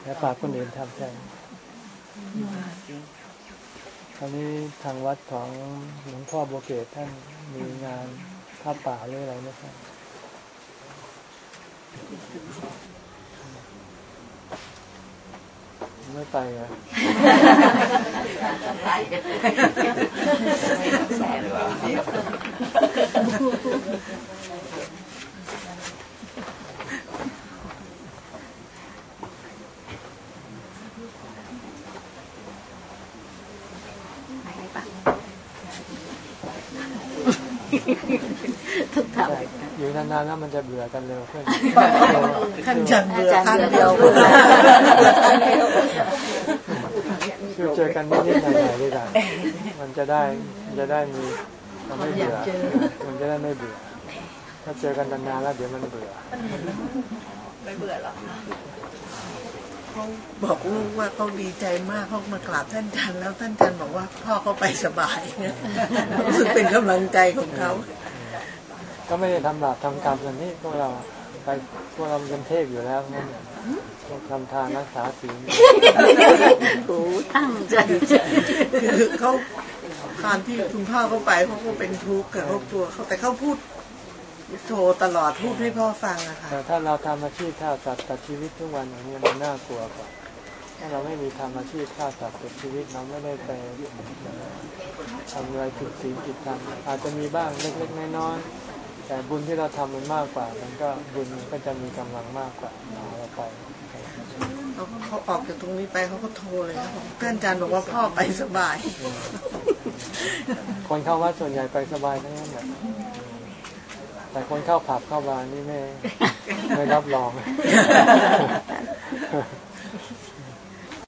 แกฝากคนอื่นทำใจตอนนี้ทางวัดของหลวงพ่อโบเกตท่านมีงานผ้าป่าหรืออะไรไหมครับไม่ไปอะ ทุกทำอยู่นานๆแล้วมันจะเบื่อกันเร็วขึ้นท่านจันเบื่อครั้งเดียว คือเจอกันนิดๆหน่อยๆด้วยกันมันจะได้มันจะได้มีมันไม่เบื่อมันจะได้ไม่เบื่อ ถ้าเจอกันนานๆแล้วเดี๋ยวมันเบื่อไม่เบื่อหรอกเขาบอกลูกว่าเขาดีใจมากเขามากราบท่านจันแล้วท่านจันบอกว่าพ่อเขาไปสบายรู้สึกเป็นกำลังใจของเขา ก็ไม่ได้ทำบาปทำกรรมกันนี่พวกเรา ไปพวกเราเป็นเทพอยู่แล้วนั่นพวกทำทานรักษาศีลตั้งใจคือเขาตอนที่คุณพ่อเขาไปเขาก็เป็นทุกข์กับเขากลัวเขาแต่เขาพูดโทรตลอดพูดให้พ่อฟังอะค่ะแต่ถ้าเราทำอาชีพฆ่าสัตว์ตัดชีวิตทุกวันอย่างนี้มันน่ากลัวกว่าถ้าเราไม่มีทำอาชีพฆ่าสัตว์ตัดชีวิตเราไม่ได้ไปทำอะไรผิดศีลผิดธรรมอาจจะมีบ้างเล็กๆน้อยๆ แต่บุญที่เราทำมันมากกว่า มันก็บุญก็จะมีกำลังมากกว่าเราไปเขาเขาออกจากตรงนี้ไปเขาก็โทรเลยครับเพื่อนอาจารย์บอกว่าพ่อไปสบาย คนเข้าวัดส่วนใหญ่ไปสบายทั้งนั้นแหละแต่คนเข้าผับเข้าบาร์นี่ไม่ไม่รับรอง